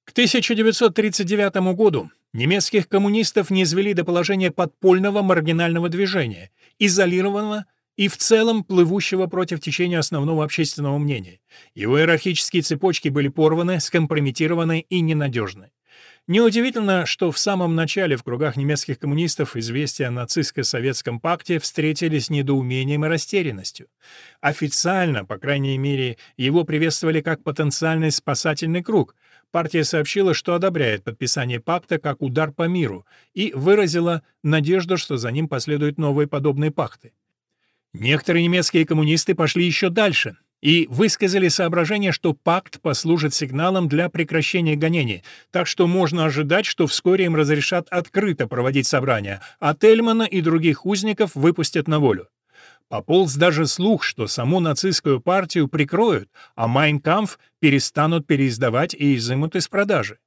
A: К 1939 году немецких коммунистов не извели до положения подпольного маргинального движения, изолированного и в целом плывущего против течения основного общественного мнения. Его иерархические цепочки были порваны, скомпрометированы и ненадежны. Неудивительно, что в самом начале в кругах немецких коммунистов известия о нацистско-советском пакте встретились недоумением и растерянностью. Официально, по крайней мере, его приветствовали как потенциальный спасательный круг. Партия сообщила, что одобряет подписание пакта как удар по миру и выразила надежду, что за ним последуют новые подобные пакты. Некоторые немецкие коммунисты пошли еще дальше и высказали соображение, что пакт послужит сигналом для прекращения гонений, так что можно ожидать, что вскоре им разрешат открыто проводить собрания, а Тельмана и других узников выпустят на волю. Пополз даже слух, что саму нацистскую партию прикроют, а «Майнкамф» перестанут переиздавать и изымут из продажи.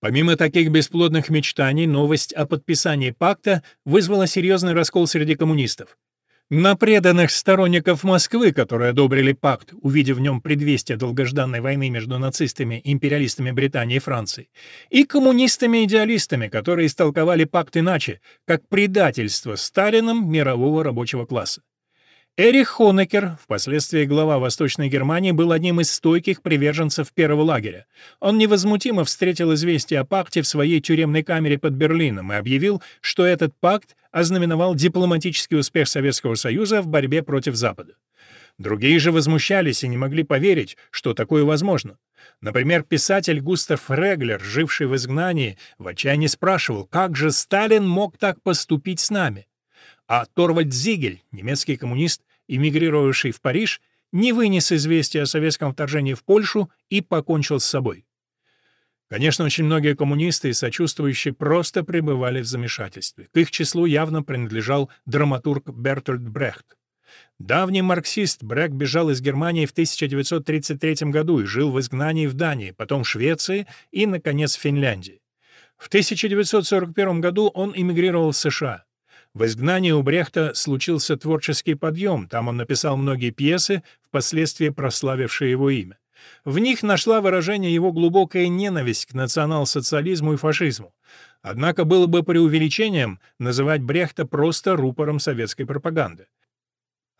A: Помимо таких бесплодных мечтаний, новость о подписании пакта вызвала серьезный раскол среди коммунистов. На преданных сторонников Москвы, которые одобрили пакт, увидев в нем предвестие долгожданной войны между нацистами и империалистами Британии и Франции, и коммунистами-идеалистами, которые истолковали пакт иначе, как предательство Сталином мирового рабочего класса. Эрих Хонекер, впоследствии глава Восточной Германии, был одним из стойких приверженцев первого лагеря. Он невозмутимо встретил известие о пакте в своей тюремной камере под Берлином и объявил, что этот пакт ознаменовал дипломатический успех Советского Союза в борьбе против Запада. Другие же возмущались и не могли поверить, что такое возможно. Например, писатель Густав Реглер, живший в изгнании, в отчаянии спрашивал, как же Сталин мог так поступить с нами? А Торвальд Зигель, немецкий коммунист, эмигрировавший в Париж, не вынес известия о советском вторжении в Польшу и покончил с собой. Конечно, очень многие коммунисты и сочувствующие просто пребывали в замешательстве. К их числу явно принадлежал драматург Бертольд Брехт. Давний марксист Брэк бежал из Германии в 1933 году и жил в изгнании в Дании, потом в Швеции и, наконец, в Финляндии. В 1941 году он эмигрировал в США. В изгнании у Брехта случился творческий подъем, там он написал многие пьесы, впоследствии прославившие его имя. В них нашла выражение его глубокая ненависть к национал-социализму и фашизму. Однако было бы преувеличением называть Брехта просто рупором советской пропаганды.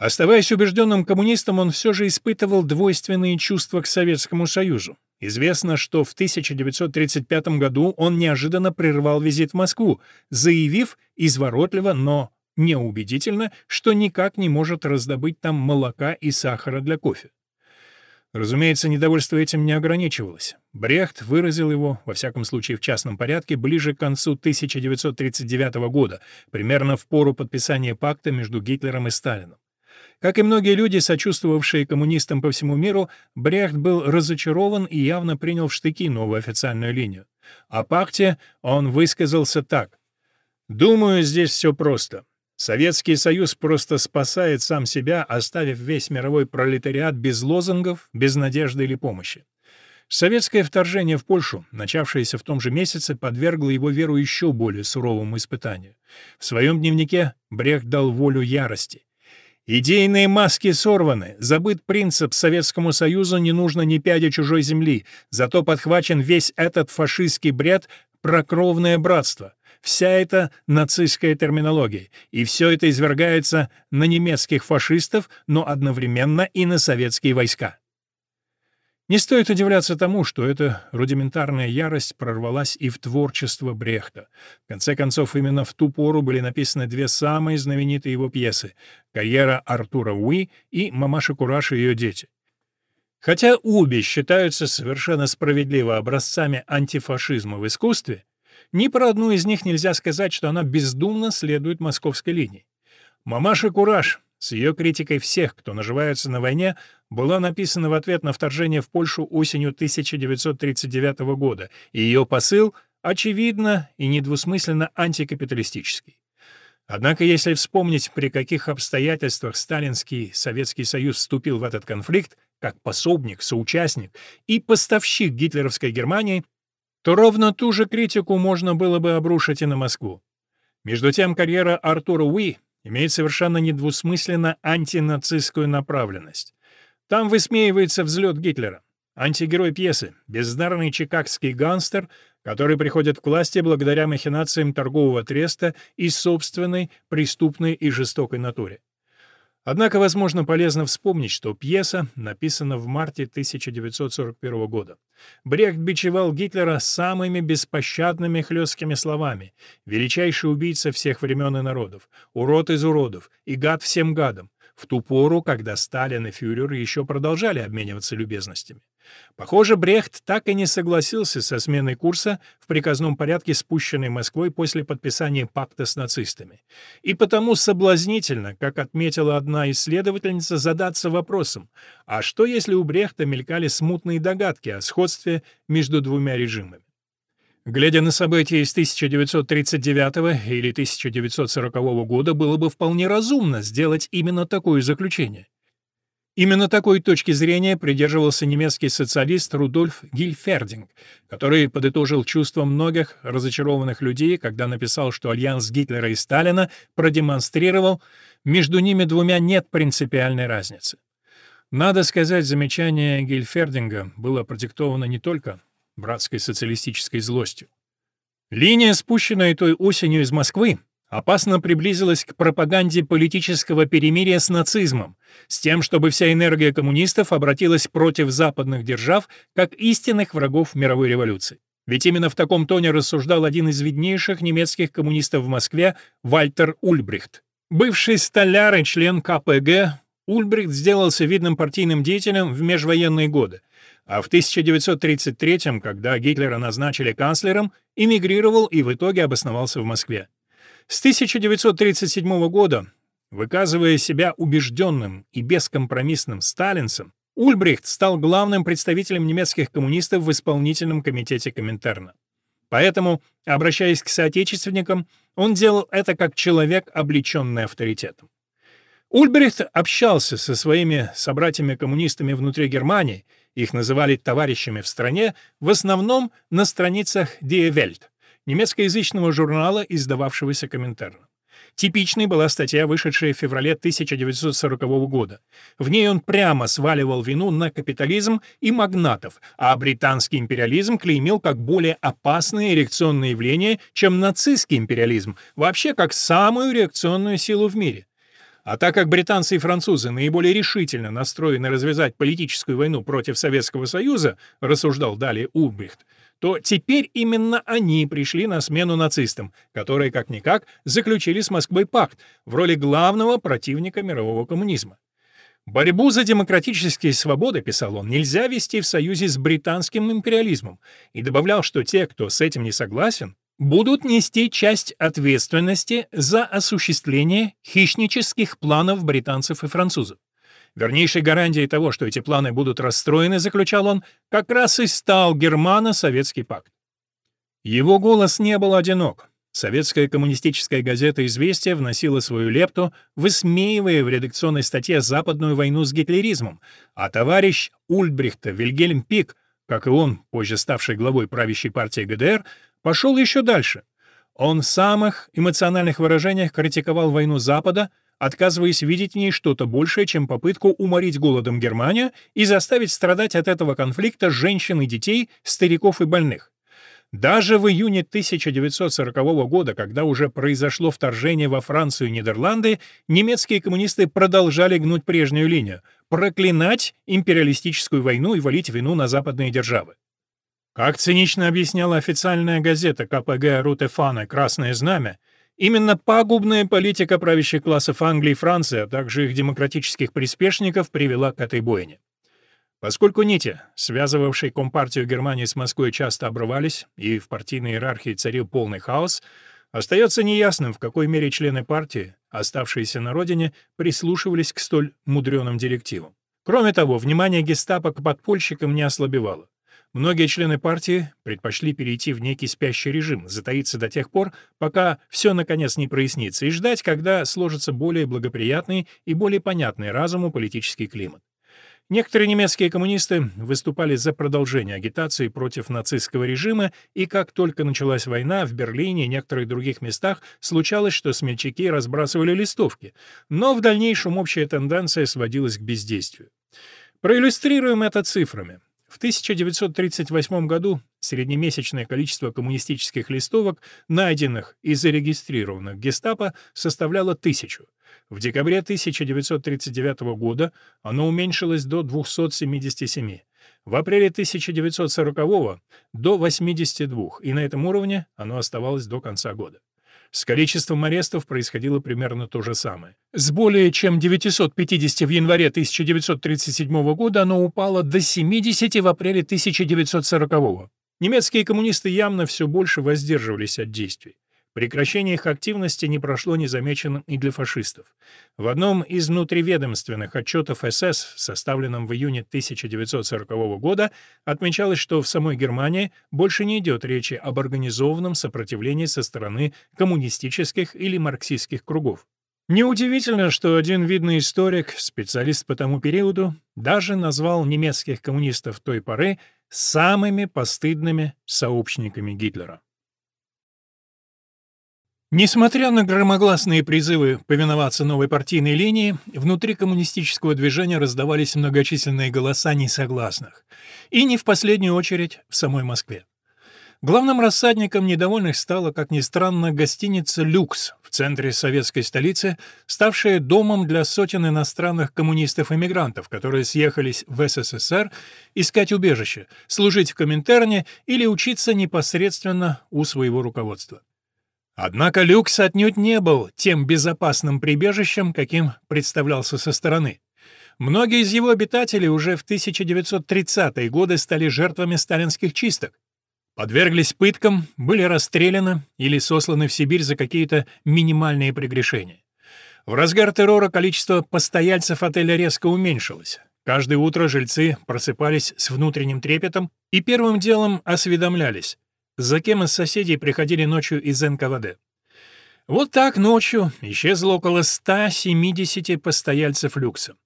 A: Оставаясь убежденным коммунистом, он все же испытывал двойственные чувства к Советскому Союзу. Известно, что в 1935 году он неожиданно прервал визит в Москву, заявив изворотливо, но неубедительно, что никак не может раздобыть там молока и сахара для кофе. Разумеется, недовольство этим не ограничивалось. Брехт выразил его, во всяком случае в частном порядке, ближе к концу 1939 года, примерно в пору подписания пакта между Гитлером и Сталином. Как и многие люди, сочувствовавшие коммунистам по всему миру, Брехт был разочарован и явно принял в штыки новую официальную линию. О пакте он высказался так. «Думаю, здесь все просто. Советский Союз просто спасает сам себя, оставив весь мировой пролетариат без лозунгов, без надежды или помощи. Советское вторжение в Польшу, начавшееся в том же месяце, подвергло его веру еще более суровому испытанию. В своем дневнике Брехт дал волю ярости. Идейные маски сорваны, забыт принцип Советскому Союзу не нужно ни пяди чужой земли, зато подхвачен весь этот фашистский бред про кровное братство. Вся эта нацистская терминология, и все это извергается на немецких фашистов, но одновременно и на советские войска. Не стоит удивляться тому, что эта рудиментарная ярость прорвалась и в творчество Брехта. В конце концов, именно в ту пору были написаны две самые знаменитые его пьесы «Карьера Артура Уи» и «Мамаша Кураж и ее дети». Хотя обе считаются совершенно справедливо образцами антифашизма в искусстве, ни про одну из них нельзя сказать, что она бездумно следует московской линии. «Мамаша Кураж» с ее критикой всех, кто наживается на войне, была написана в ответ на вторжение в Польшу осенью 1939 года, и ее посыл, очевидно и недвусмысленно антикапиталистический. Однако, если вспомнить, при каких обстоятельствах Сталинский Советский Союз вступил в этот конфликт, как пособник, соучастник и поставщик гитлеровской Германии, то ровно ту же критику можно было бы обрушить и на Москву. Между тем, карьера Артура Уи имеет совершенно недвусмысленно антинацистскую направленность. Там высмеивается взлет Гитлера. Антигерой пьесы — бездарный чикагский гангстер, который приходит к власти благодаря махинациям торгового треста и собственной преступной и жестокой натуре. Однако, возможно, полезно вспомнить, что пьеса написана в марте 1941 года. Брехт бичевал Гитлера самыми беспощадными хлесткими словами. «Величайший убийца всех времен и народов», «Урод из уродов» и «Гад всем гадам», в ту пору, когда Сталин и фюрер еще продолжали обмениваться любезностями. Похоже, Брехт так и не согласился со сменой курса в приказном порядке, спущенной Москвой после подписания пакта с нацистами. И потому соблазнительно, как отметила одна исследовательница, задаться вопросом, а что если у Брехта мелькали смутные догадки о сходстве между двумя режимами? Глядя на события из 1939 или 1940 года, было бы вполне разумно сделать именно такое заключение. Именно такой точки зрения придерживался немецкий социалист Рудольф Гильфердинг, который подытожил чувства многих разочарованных людей, когда написал, что альянс Гитлера и Сталина продемонстрировал, между ними двумя нет принципиальной разницы. Надо сказать, замечание Гильфердинга было продиктовано не только братской социалистической злостью. Линия, спущенная той осенью из Москвы, опасно приблизилась к пропаганде политического перемирия с нацизмом, с тем, чтобы вся энергия коммунистов обратилась против западных держав как истинных врагов мировой революции. Ведь именно в таком тоне рассуждал один из виднейших немецких коммунистов в Москве Вальтер Ульбрихт. Бывший столяр и член КПГ, Ульбрихт сделался видным партийным деятелем в межвоенные годы, а в 1933 когда Гитлера назначили канцлером, эмигрировал и в итоге обосновался в Москве. С 1937 года, выказывая себя убежденным и бескомпромиссным сталинцем, Ульбрихт стал главным представителем немецких коммунистов в исполнительном комитете Коминтерна. Поэтому, обращаясь к соотечественникам, он делал это как человек, облеченный авторитетом. Ульбрихт общался со своими собратьями-коммунистами внутри Германии, их называли товарищами в стране, в основном на страницах Die Welt, немецкоязычного журнала, издававшегося Коминтерном. Типичной была статья, вышедшая в феврале 1940 года. В ней он прямо сваливал вину на капитализм и магнатов, а британский империализм клеймил как более опасное реакционное явление, чем нацистский империализм, вообще как самую реакционную силу в мире. А так как британцы и французы наиболее решительно настроены развязать политическую войну против Советского Союза, рассуждал далее Ульбрихт, то теперь именно они пришли на смену нацистам, которые, как-никак, заключили с Москвой пакт в роли главного противника мирового коммунизма. Борьбу за демократические свободы, писал он, нельзя вести в союзе с британским империализмом, и добавлял, что те, кто с этим не согласен, будут нести часть ответственности за осуществление хищнических планов британцев и французов. Вернейшей гарантией того, что эти планы будут расстроены, заключал он, как раз и стал Германо-Советский пакт. Его голос не был одинок. Советская коммунистическая газета «Известия» вносила свою лепту, высмеивая в редакционной статье западную войну с гитлеризмом, а товарищ Ульбрихта Вильгельм Пик, как и он, позже ставший главой правящей партии ГДР, пошел еще дальше. Он в самых эмоциональных выражениях критиковал войну Запада, отказываясь видеть в ней что-то большее, чем попытку уморить голодом Германию и заставить страдать от этого конфликта женщин и детей, стариков и больных. Даже в июне 1940 года, когда уже произошло вторжение во Францию и Нидерланды, немецкие коммунисты продолжали гнуть прежнюю линию — проклинать империалистическую войну и валить вину на западные державы. Как цинично объясняла официальная газета КПГ Рутефана «Красное знамя», Именно пагубная политика правящих классов Англии и Франции, а также их демократических приспешников, привела к этой бойне. Поскольку нити, связывавшие Компартию Германии с Москвой, часто обрывались, и в партийной иерархии царил полный хаос, остается неясным, в какой мере члены партии, оставшиеся на родине, прислушивались к столь мудреным директивам. Кроме того, внимание гестапо к подпольщикам не ослабевало. Многие члены партии предпочли перейти в некий спящий режим, затаиться до тех пор, пока все наконец не прояснится, и ждать, когда сложится более благоприятный и более понятный разуму политический климат. Некоторые немецкие коммунисты выступали за продолжение агитации против нацистского режима, и как только началась война, в Берлине и некоторых других местах случалось, что смельчаки разбрасывали листовки, но в дальнейшем общая тенденция сводилась к бездействию. Проиллюстрируем это цифрами. В 1938 году среднемесячное количество коммунистических листовок, найденных и зарегистрированных гестапо, составляло тысячу. В декабре 1939 года оно уменьшилось до 277, в апреле 1940 — до 82, и на этом уровне оно оставалось до конца года. С количеством арестов происходило примерно то же самое. С более чем 950 в январе 1937 года оно упало до 70 в апреле 1940. Немецкие коммунисты явно все больше воздерживались от действий. Прекращение их активности не прошло незамеченным и для фашистов. В одном из внутриведомственных отчетов СС, составленном в июне 1940 года, отмечалось, что в самой Германии больше не идет речи об организованном сопротивлении со стороны коммунистических или марксистских кругов. Неудивительно, что один видный историк, специалист по тому периоду, даже назвал немецких коммунистов той поры самыми постыдными сообщниками Гитлера. Несмотря на громогласные призывы повиноваться новой партийной линии, внутри коммунистического движения раздавались многочисленные голоса несогласных. И не в последнюю очередь в самой Москве. Главным рассадником недовольных стала, как ни странно, гостиница «Люкс» в центре советской столицы, ставшая домом для сотен иностранных коммунистов-эмигрантов, которые съехались в СССР искать убежище, служить в Коминтерне или учиться непосредственно у своего руководства. Однако люкс отнюдь не был тем безопасным прибежищем, каким представлялся со стороны. Многие из его обитателей уже в 1930-е годы стали жертвами сталинских чисток. Подверглись пыткам, были расстреляны или сосланы в Сибирь за какие-то минимальные прегрешения. В разгар террора количество постояльцев отеля резко уменьшилось. Каждое утро жильцы просыпались с внутренним трепетом и первым делом осведомлялись, за кем из соседей приходили ночью из НКВД. Вот так ночью исчезло около 170 постояльцев люкса.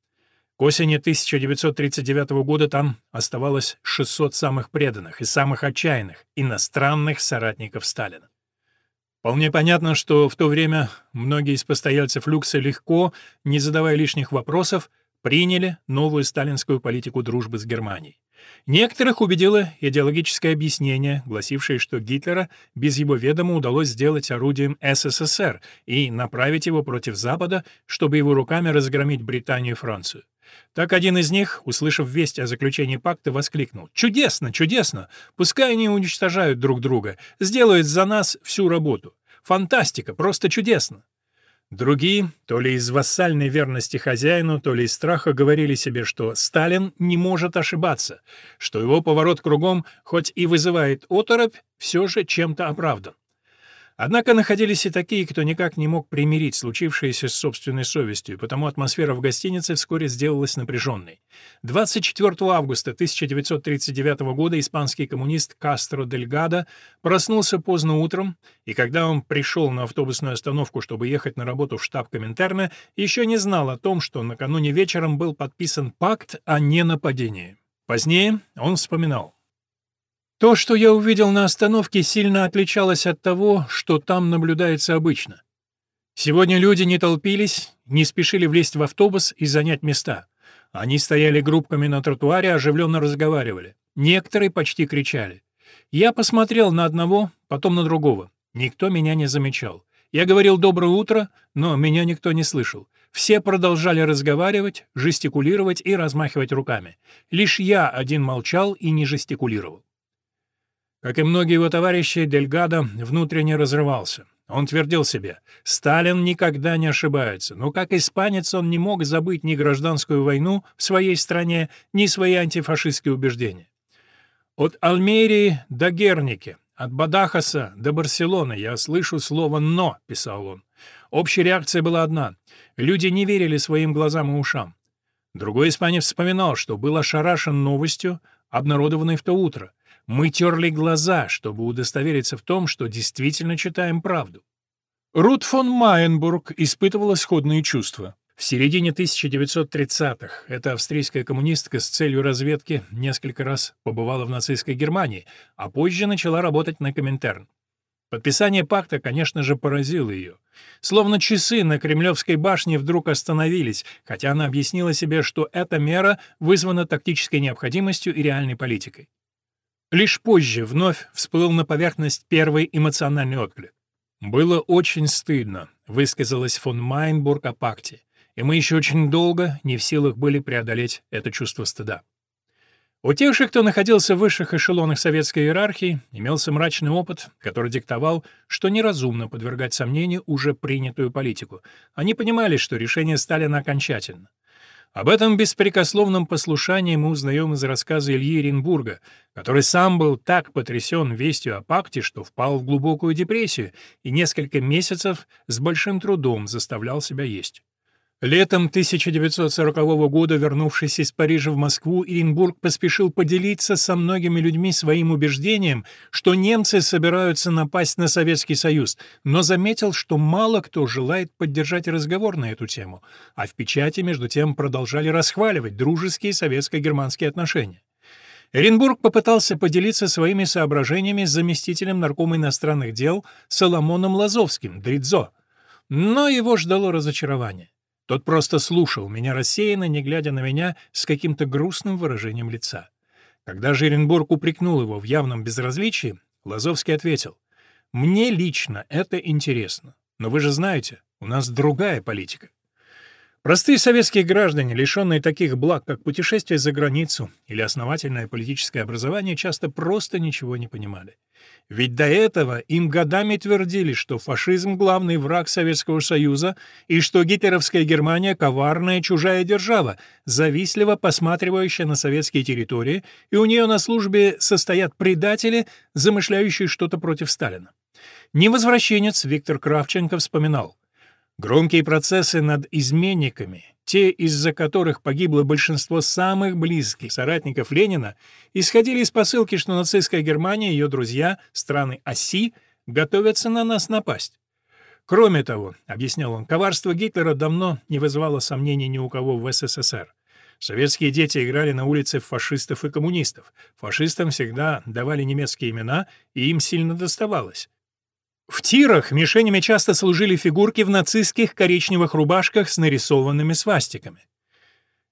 A: К осени 1939 года там оставалось 600 самых преданных и самых отчаянных иностранных соратников Сталина. Вполне понятно, что в то время многие из постояльцев люкса легко, не задавая лишних вопросов, приняли новую сталинскую политику дружбы с Германией. Некоторых убедило идеологическое объяснение, гласившее, что Гитлера без его ведома удалось сделать орудием СССР и направить его против Запада, чтобы его руками разгромить Британию и Францию. Так один из них, услышав весть о заключении пакта, воскликнул «Чудесно, чудесно! Пускай они уничтожают друг друга, сделают за нас всю работу. Фантастика, просто чудесно!» Другие, то ли из вассальной верности хозяину, то ли из страха, говорили себе, что Сталин не может ошибаться, что его поворот кругом, хоть и вызывает оторопь, все же чем-то оправдан. Однако находились и такие, кто никак не мог примирить случившееся с собственной совестью, потому атмосфера в гостинице вскоре сделалась напряженной. 24 августа 1939 года испанский коммунист Кастро Дель Гадо проснулся поздно утром, и когда он пришел на автобусную остановку, чтобы ехать на работу в штаб Коминтерна, еще не знал о том, что накануне вечером был подписан пакт о ненападении. Позднее он вспоминал. То, что я увидел на остановке, сильно отличалось от того, что там наблюдается обычно. Сегодня люди не толпились, не спешили влезть в автобус и занять места. Они стояли группками на тротуаре, оживленно разговаривали. Некоторые почти кричали. Я посмотрел на одного, потом на другого. Никто меня не замечал. Я говорил «доброе утро», но меня никто не слышал. Все продолжали разговаривать, жестикулировать и размахивать руками. Лишь я один молчал и не жестикулировал. Как и многие его товарищи, Дельгадо внутренне разрывался. Он твердил себе, Сталин никогда не ошибается, но как испанец он не мог забыть ни гражданскую войну в своей стране, ни свои антифашистские убеждения. От Альмерии до Герники, от Бадахаса до Барселоны я слышу слово «но», — писал он. Общая реакция была одна. Люди не верили своим глазам и ушам. Другой испанец вспоминал, что был ошарашен новостью, обнародованной в то утро — мы терли глаза, чтобы удостовериться в том, что действительно читаем правду. Рут фон Майенбург испытывала сходные чувства. В середине 1930-х эта австрийская коммунистка с целью разведки несколько раз побывала в нацистской Германии, а позже начала работать на Коминтерн. Подписание пакта, конечно же, поразило ее. Словно часы на Кремлевской башне вдруг остановились, хотя она объяснила себе, что эта мера вызвана тактической необходимостью и реальной политикой. Лишь позже вновь всплыл на поверхность первый эмоциональный отклик. «Было очень стыдно», — высказалась фон Майнбург о пакте, и мы еще очень долго не в силах были преодолеть это чувство стыда. У тех же, кто находился в высших эшелонах советской иерархии, имелся мрачный опыт, который диктовал, что неразумно подвергать сомнению уже принятую политику. Они понимали, что решение Сталина окончательно. Об этом беспрекословном послушании мы узнаем из рассказа Ильи Оренбурга, который сам был так потрясен вестью о пакте, что впал в глубокую депрессию и несколько месяцев с большим трудом заставлял себя есть. Летом 1940 года, вернувшись из Парижа в Москву, Иренбург поспешил поделиться со многими людьми своим убеждением, что немцы собираются напасть на Советский Союз, но заметил, что мало кто желает поддержать разговор на эту тему, а в печати, между тем, продолжали расхваливать дружеские советско-германские отношения. Эренбург попытался поделиться своими соображениями с заместителем наркома иностранных дел Соломоном Лазовским, Дридзо, но его ждало разочарование. Тот просто слушал меня рассеянно, не глядя на меня с каким-то грустным выражением лица. Когда Жиренбург упрекнул его в явном безразличии, Лазовский ответил, «Мне лично это интересно, но вы же знаете, у нас другая политика». Простые советские граждане, лишенные таких благ, как путешествие за границу или основательное политическое образование, часто просто ничего не понимали. Ведь до этого им годами твердили, что фашизм — главный враг Советского Союза и что гитлеровская Германия — коварная чужая держава, завистливо посматривающая на советские территории, и у нее на службе состоят предатели, замышляющие что-то против Сталина. Невозвращенец Виктор Кравченко вспоминал — Громкие процессы над изменниками, те, из-за которых погибло большинство самых близких соратников Ленина, исходили из посылки, что нацистская Германия и ее друзья, страны оси, готовятся на нас напасть. Кроме того, объяснял он, коварство Гитлера давно не вызывало сомнений ни у кого в СССР. Советские дети играли на улице фашистов и коммунистов. Фашистам всегда давали немецкие имена, и им сильно доставалось. В тирах мишенями часто служили фигурки в нацистских коричневых рубашках с нарисованными свастиками.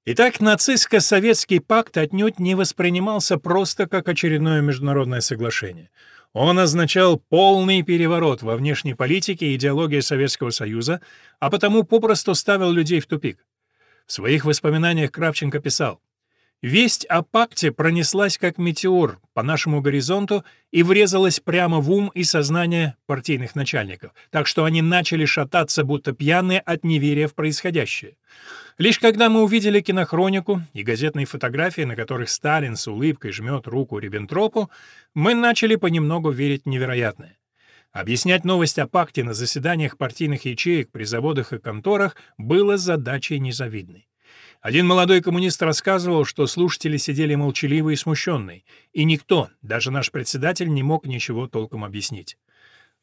A: Итак, нацистско-советский пакт отнюдь не воспринимался просто как очередное международное соглашение. Он означал полный переворот во внешней политике и идеологии Советского Союза, а потому попросту ставил людей в тупик. В своих воспоминаниях Кравченко писал Весть о пакте пронеслась как метеор по нашему горизонту и врезалась прямо в ум и сознание партийных начальников, так что они начали шататься, будто пьяные от неверия в происходящее. Лишь когда мы увидели кинохронику и газетные фотографии, на которых Сталин с улыбкой жмет руку Риббентропу, мы начали понемногу верить невероятное. Объяснять новость о пакте на заседаниях партийных ячеек при заводах и конторах было задачей незавидной. Один молодой коммунист рассказывал, что слушатели сидели молчаливые и смущенные, и никто, даже наш председатель, не мог ничего толком объяснить.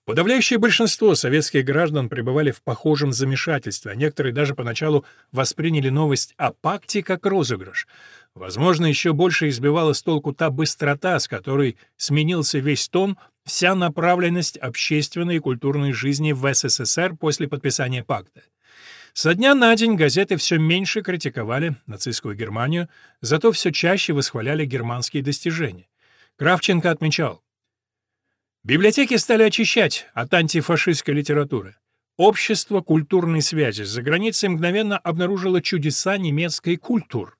A: Подавляющее большинство советских граждан пребывали в похожем замешательстве, а некоторые даже поначалу восприняли новость о пакте как розыгрыш. Возможно, еще больше избивала с толку та быстрота, с которой сменился весь тон, вся направленность общественной и культурной жизни в СССР после подписания пакта. Со дня на день газеты все меньше критиковали нацистскую Германию, зато все чаще восхваляли германские достижения. Кравченко отмечал, Библиотеки стали очищать от антифашистской литературы. Общество культурной связи за границей мгновенно обнаружило чудеса немецкой культуры.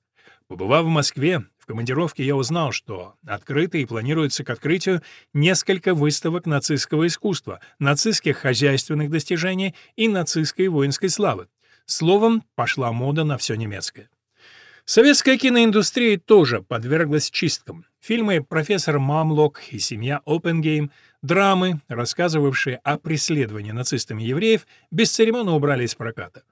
A: Побывав в Москве, в командировке я узнал, что открыто и планируется к открытию несколько выставок нацистского искусства, нацистских хозяйственных достижений и нацистской воинской славы. Словом, пошла мода на все немецкое. Советская киноиндустрия тоже подверглась чисткам. Фильмы «Профессор Мамлок» и «Семья Опенгейм», драмы, рассказывавшие о преследовании нацистами евреев, бесцеремонно убрали из проката.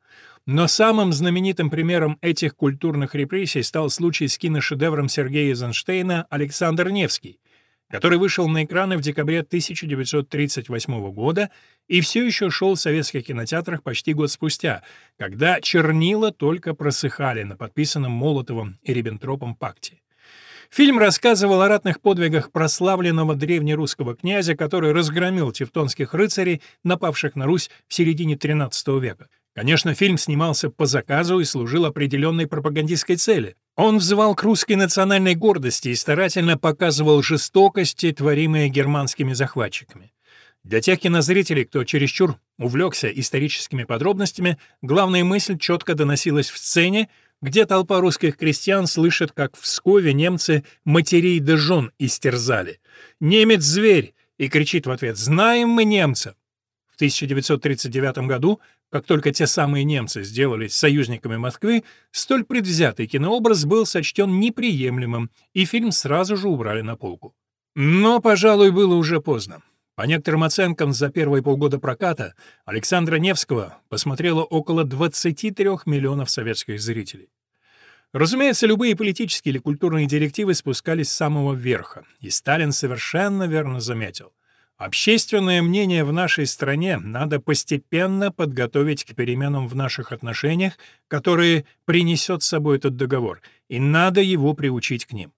A: Но самым знаменитым примером этих культурных репрессий стал случай с киношедевром Сергея Эйзенштейна «Александр Невский», который вышел на экраны в декабре 1938 года и все еще шел в советских кинотеатрах почти год спустя, когда чернила только просыхали на подписанном Молотовым и Риббентропом пакте. Фильм рассказывал о ратных подвигах прославленного древнерусского князя, который разгромил тевтонских рыцарей, напавших на Русь в середине XIII века. Конечно, фильм снимался по заказу и служил определенной пропагандистской цели. Он взывал к русской национальной гордости и старательно показывал жестокости, творимые германскими захватчиками. Для тех кинозрителей, кто чересчур увлекся историческими подробностями, главная мысль четко доносилась в сцене, где толпа русских крестьян слышит, как в Пскове немцы матерей да жен истерзали. «Немец — зверь!» и кричит в ответ «Знаем мы немца!». В 1939 году как только те самые немцы сделались союзниками Москвы, столь предвзятый кинообраз был сочтен неприемлемым, и фильм сразу же убрали на полку. Но, пожалуй, было уже поздно. По некоторым оценкам, за первые полгода проката Александра Невского посмотрело около 23 миллионов советских зрителей. Разумеется, любые политические или культурные директивы спускались с самого верха, и Сталин совершенно верно заметил. Общественное мнение в нашей стране надо постепенно подготовить к переменам в наших отношениях, которые принесет с собой этот договор, и надо его приучить к ним.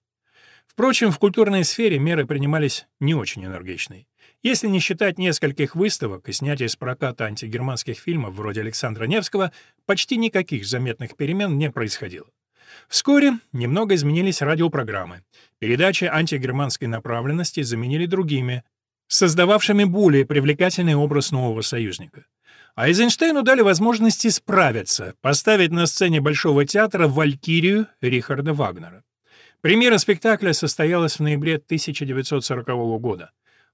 A: Впрочем, в культурной сфере меры принимались не очень энергичные. Если не считать нескольких выставок и снятия с проката антигерманских фильмов вроде Александра Невского, почти никаких заметных перемен не происходило. Вскоре немного изменились радиопрограммы. Передачи антигерманской направленности заменили другими, создававшими более привлекательный образ нового союзника. А Эйзенштейну дали возможность исправиться, поставить на сцене Большого театра «Валькирию» Рихарда Вагнера. Премьера спектакля состоялась в ноябре 1940 года.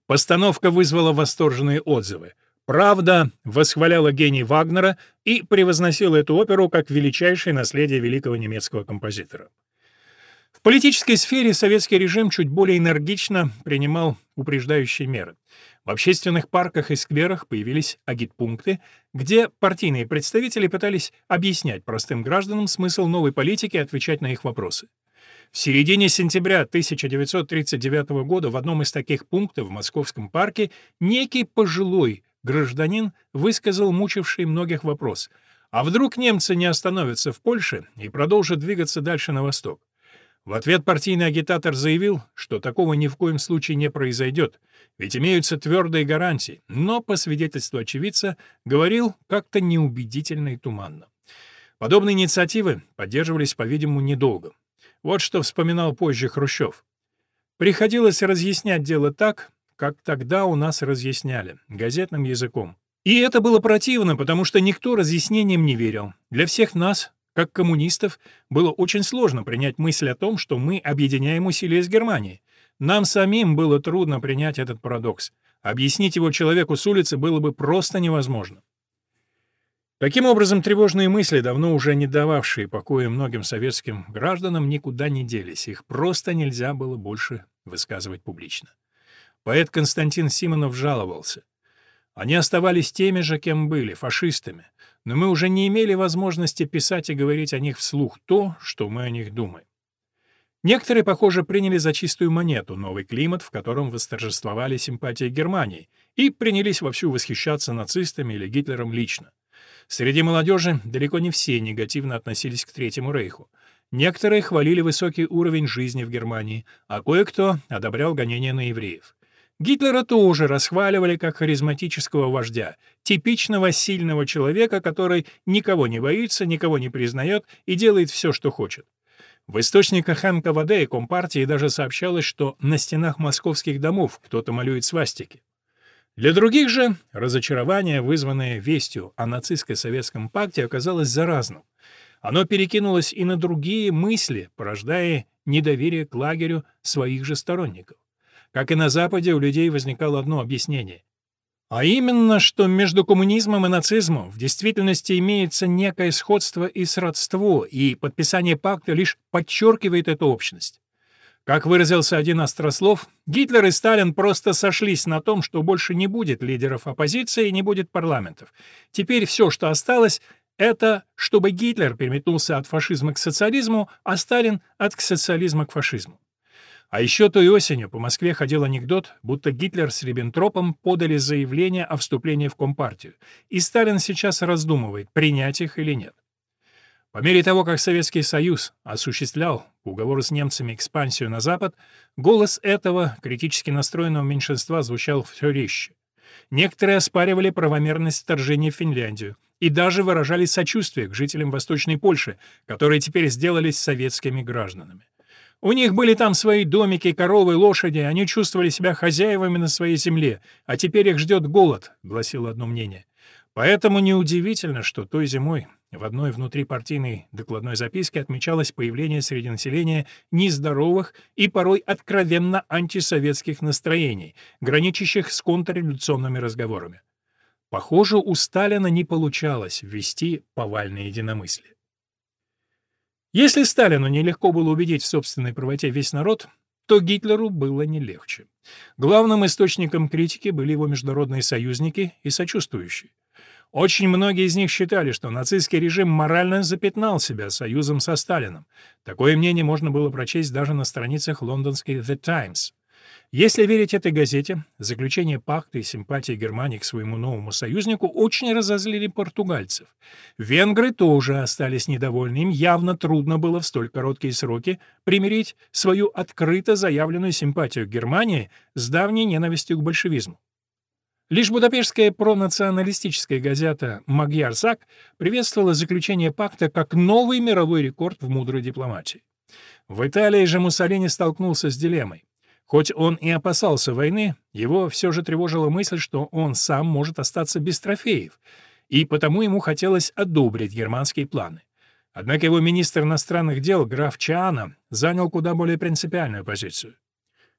A: Постановка вызвала восторженные отзывы. «Правда» восхваляла гений Вагнера и превозносила эту оперу как величайшее наследие великого немецкого композитора. В политической сфере советский режим чуть более энергично принимал упреждающие меры. В общественных парках и скверах появились агитпункты, где партийные представители пытались объяснять простым гражданам смысл новой политики и отвечать на их вопросы. В середине сентября 1939 года в одном из таких пунктов в Московском парке некий пожилой гражданин высказал мучивший многих вопрос. А вдруг немцы не остановятся в Польше и продолжат двигаться дальше на восток? В ответ партийный агитатор заявил, что такого ни в коем случае не произойдет, ведь имеются твердые гарантии, но, по свидетельству очевидца, говорил как-то неубедительно и туманно. Подобные инициативы поддерживались, по-видимому, недолго. Вот что вспоминал позже Хрущев. «Приходилось разъяснять дело так, как тогда у нас разъясняли, газетным языком. И это было противно, потому что никто разъяснениям не верил. Для всех нас как коммунистов, было очень сложно принять мысль о том, что мы объединяем усилия с Германией. Нам самим было трудно принять этот парадокс. Объяснить его человеку с улицы было бы просто невозможно. Таким образом, тревожные мысли, давно уже не дававшие покоя многим советским гражданам, никуда не делись. Их просто нельзя было больше высказывать публично. Поэт Константин Симонов жаловался. Они оставались теми же, кем были, фашистами, но мы уже не имели возможности писать и говорить о них вслух то, что мы о них думаем. Некоторые, похоже, приняли за чистую монету новый климат, в котором восторжествовали симпатии Германии, и принялись вовсю восхищаться нацистами или Гитлером лично. Среди молодежи далеко не все негативно относились к Третьему Рейху. Некоторые хвалили высокий уровень жизни в Германии, а кое-кто одобрял гонения на евреев. Гитлера тоже расхваливали как харизматического вождя, типичного сильного человека, который никого не боится, никого не признает и делает все, что хочет. В источниках НКВД и Компартии даже сообщалось, что на стенах московских домов кто-то малюет свастики. Для других же разочарование, вызванное вестью о нацистско-советском пакте, оказалось заразным. Оно перекинулось и на другие мысли, порождая недоверие к лагерю своих же сторонников. Как и на Западе, у людей возникало одно объяснение. А именно, что между коммунизмом и нацизмом в действительности имеется некое сходство и сродство, и подписание пакта лишь подчеркивает эту общность. Как выразился один острослов, Гитлер и Сталин просто сошлись на том, что больше не будет лидеров оппозиции и не будет парламентов. Теперь все, что осталось, это чтобы Гитлер переметнулся от фашизма к социализму, а Сталин — от социализма к фашизму. А еще той осенью по Москве ходил анекдот, будто Гитлер с Риббентропом подали заявление о вступлении в Компартию, и Сталин сейчас раздумывает, принять их или нет. По мере того, как Советский Союз осуществлял по с немцами экспансию на Запад, голос этого критически настроенного меньшинства звучал все резче. Некоторые оспаривали правомерность вторжения в Финляндию и даже выражали сочувствие к жителям Восточной Польши, которые теперь сделались советскими гражданами. У них были там свои домики, коровы, лошади, они чувствовали себя хозяевами на своей земле, а теперь их ждет голод, — гласило одно мнение. Поэтому неудивительно, что той зимой в одной внутрипартийной докладной записке отмечалось появление среди населения нездоровых и порой откровенно антисоветских настроений, граничащих с контрреволюционными разговорами. Похоже, у Сталина не получалось ввести повальное единомыслие. Если Сталину нелегко было убедить в собственной правоте весь народ, то Гитлеру было не легче. Главным источником критики были его международные союзники и сочувствующие. Очень многие из них считали, что нацистский режим морально запятнал себя союзом со Сталином. Такое мнение можно было прочесть даже на страницах лондонской The Times. Если верить этой газете, заключение пакта и симпатии Германии к своему новому союзнику очень разозлили португальцев. Венгры тоже остались недовольны, им явно трудно было в столь короткие сроки примирить свою открыто заявленную симпатию к Германии с давней ненавистью к большевизму. Лишь будапештская пронационалистическая газета «Магьярсак» приветствовала заключение пакта как новый мировой рекорд в мудрой дипломатии. В Италии же Муссолини столкнулся с дилеммой. Хоть он и опасался войны, его все же тревожила мысль, что он сам может остаться без трофеев, и потому ему хотелось одобрить германские планы. Однако его министр иностранных дел, граф Чаана, занял куда более принципиальную позицию.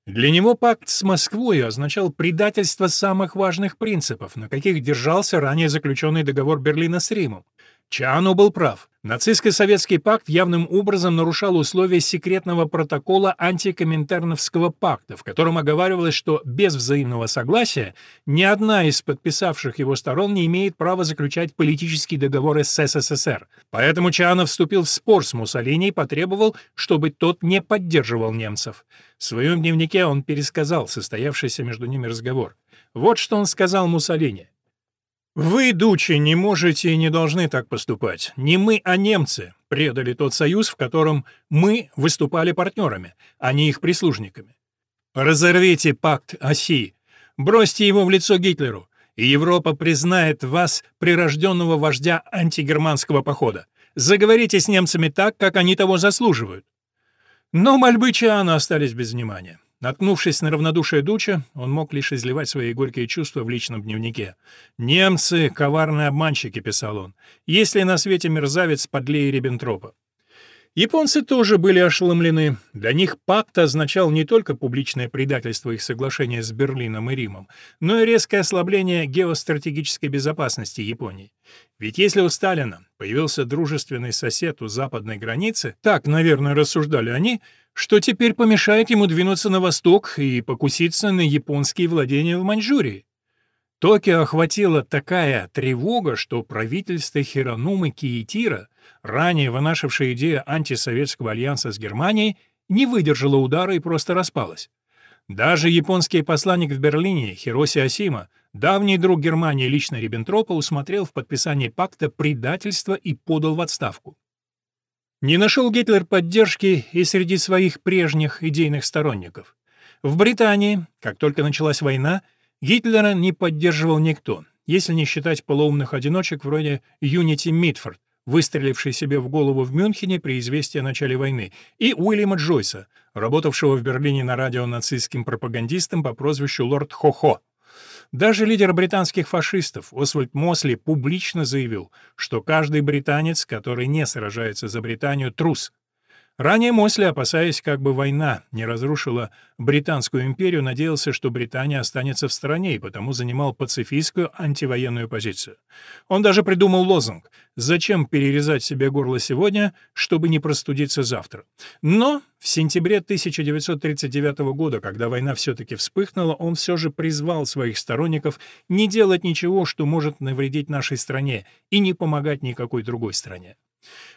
A: Для него пакт с Москвой означал предательство самых важных принципов, на каких держался ранее заключенный договор Берлина с Римом. Чану был прав. Нацистско-советский пакт явным образом нарушал условия секретного протокола антикоминтерновского пакта, в котором оговаривалось, что без взаимного согласия ни одна из подписавших его сторон не имеет права заключать политический договор с СССР. Поэтому Чанов вступил в спор с Муссолини и потребовал, чтобы тот не поддерживал немцев. В своем дневнике он пересказал состоявшийся между ними разговор. Вот что он сказал Муссолини. Вы, дучи, не можете и не должны так поступать. Не мы, а немцы предали тот союз, в котором мы выступали партнерами, а не их прислужниками. Разорвите пакт оси, бросьте его в лицо Гитлеру, и Европа признает вас прирожденного вождя антигерманского похода. Заговорите с немцами так, как они того заслуживают. Но мольбы Чиана остались без внимания. Наткнувшись на равнодушие Дуча, он мог лишь изливать свои горькие чувства в личном дневнике. «Немцы — коварные обманщики», — писал он. «Есть ли на свете мерзавец подлее Риббентропа?» Японцы тоже были ошеломлены. Для них пакт означал не только публичное предательство их соглашения с Берлином и Римом, но и резкое ослабление геостратегической безопасности Японии. Ведь если у Сталина появился дружественный сосед у западной границы, так, наверное, рассуждали они, что теперь помешает ему двинуться на восток и покуситься на японские владения в Маньчжурии. Токио охватила такая тревога, что правительство Хиронумы Киитира — ранее вынашившая идею антисоветского альянса с Германией, не выдержала удара и просто распалась. Даже японский посланник в Берлине Хироси Асима, давний друг Германии лично Риббентропа, усмотрел в подписании пакта предательство и подал в отставку. Не нашел Гитлер поддержки и среди своих прежних идейных сторонников. В Британии, как только началась война, Гитлера не поддерживал никто, если не считать полоумных одиночек вроде Юнити Митфорд, выстреливший себе в голову в Мюнхене при известии о начале войны, и Уильяма Джойса, работавшего в Берлине на радио нацистским пропагандистом по прозвищу Лорд Хо-Хо. Даже лидер британских фашистов Освальд Мосли публично заявил, что каждый британец, который не сражается за Британию, трус, Ранее Мосли, опасаясь, как бы война не разрушила Британскую империю, надеялся, что Британия останется в стороне, и потому занимал пацифистскую антивоенную позицию. Он даже придумал лозунг «Зачем перерезать себе горло сегодня, чтобы не простудиться завтра?». Но в сентябре 1939 года, когда война все-таки вспыхнула, он все же призвал своих сторонников не делать ничего, что может навредить нашей стране, и не помогать никакой другой стране.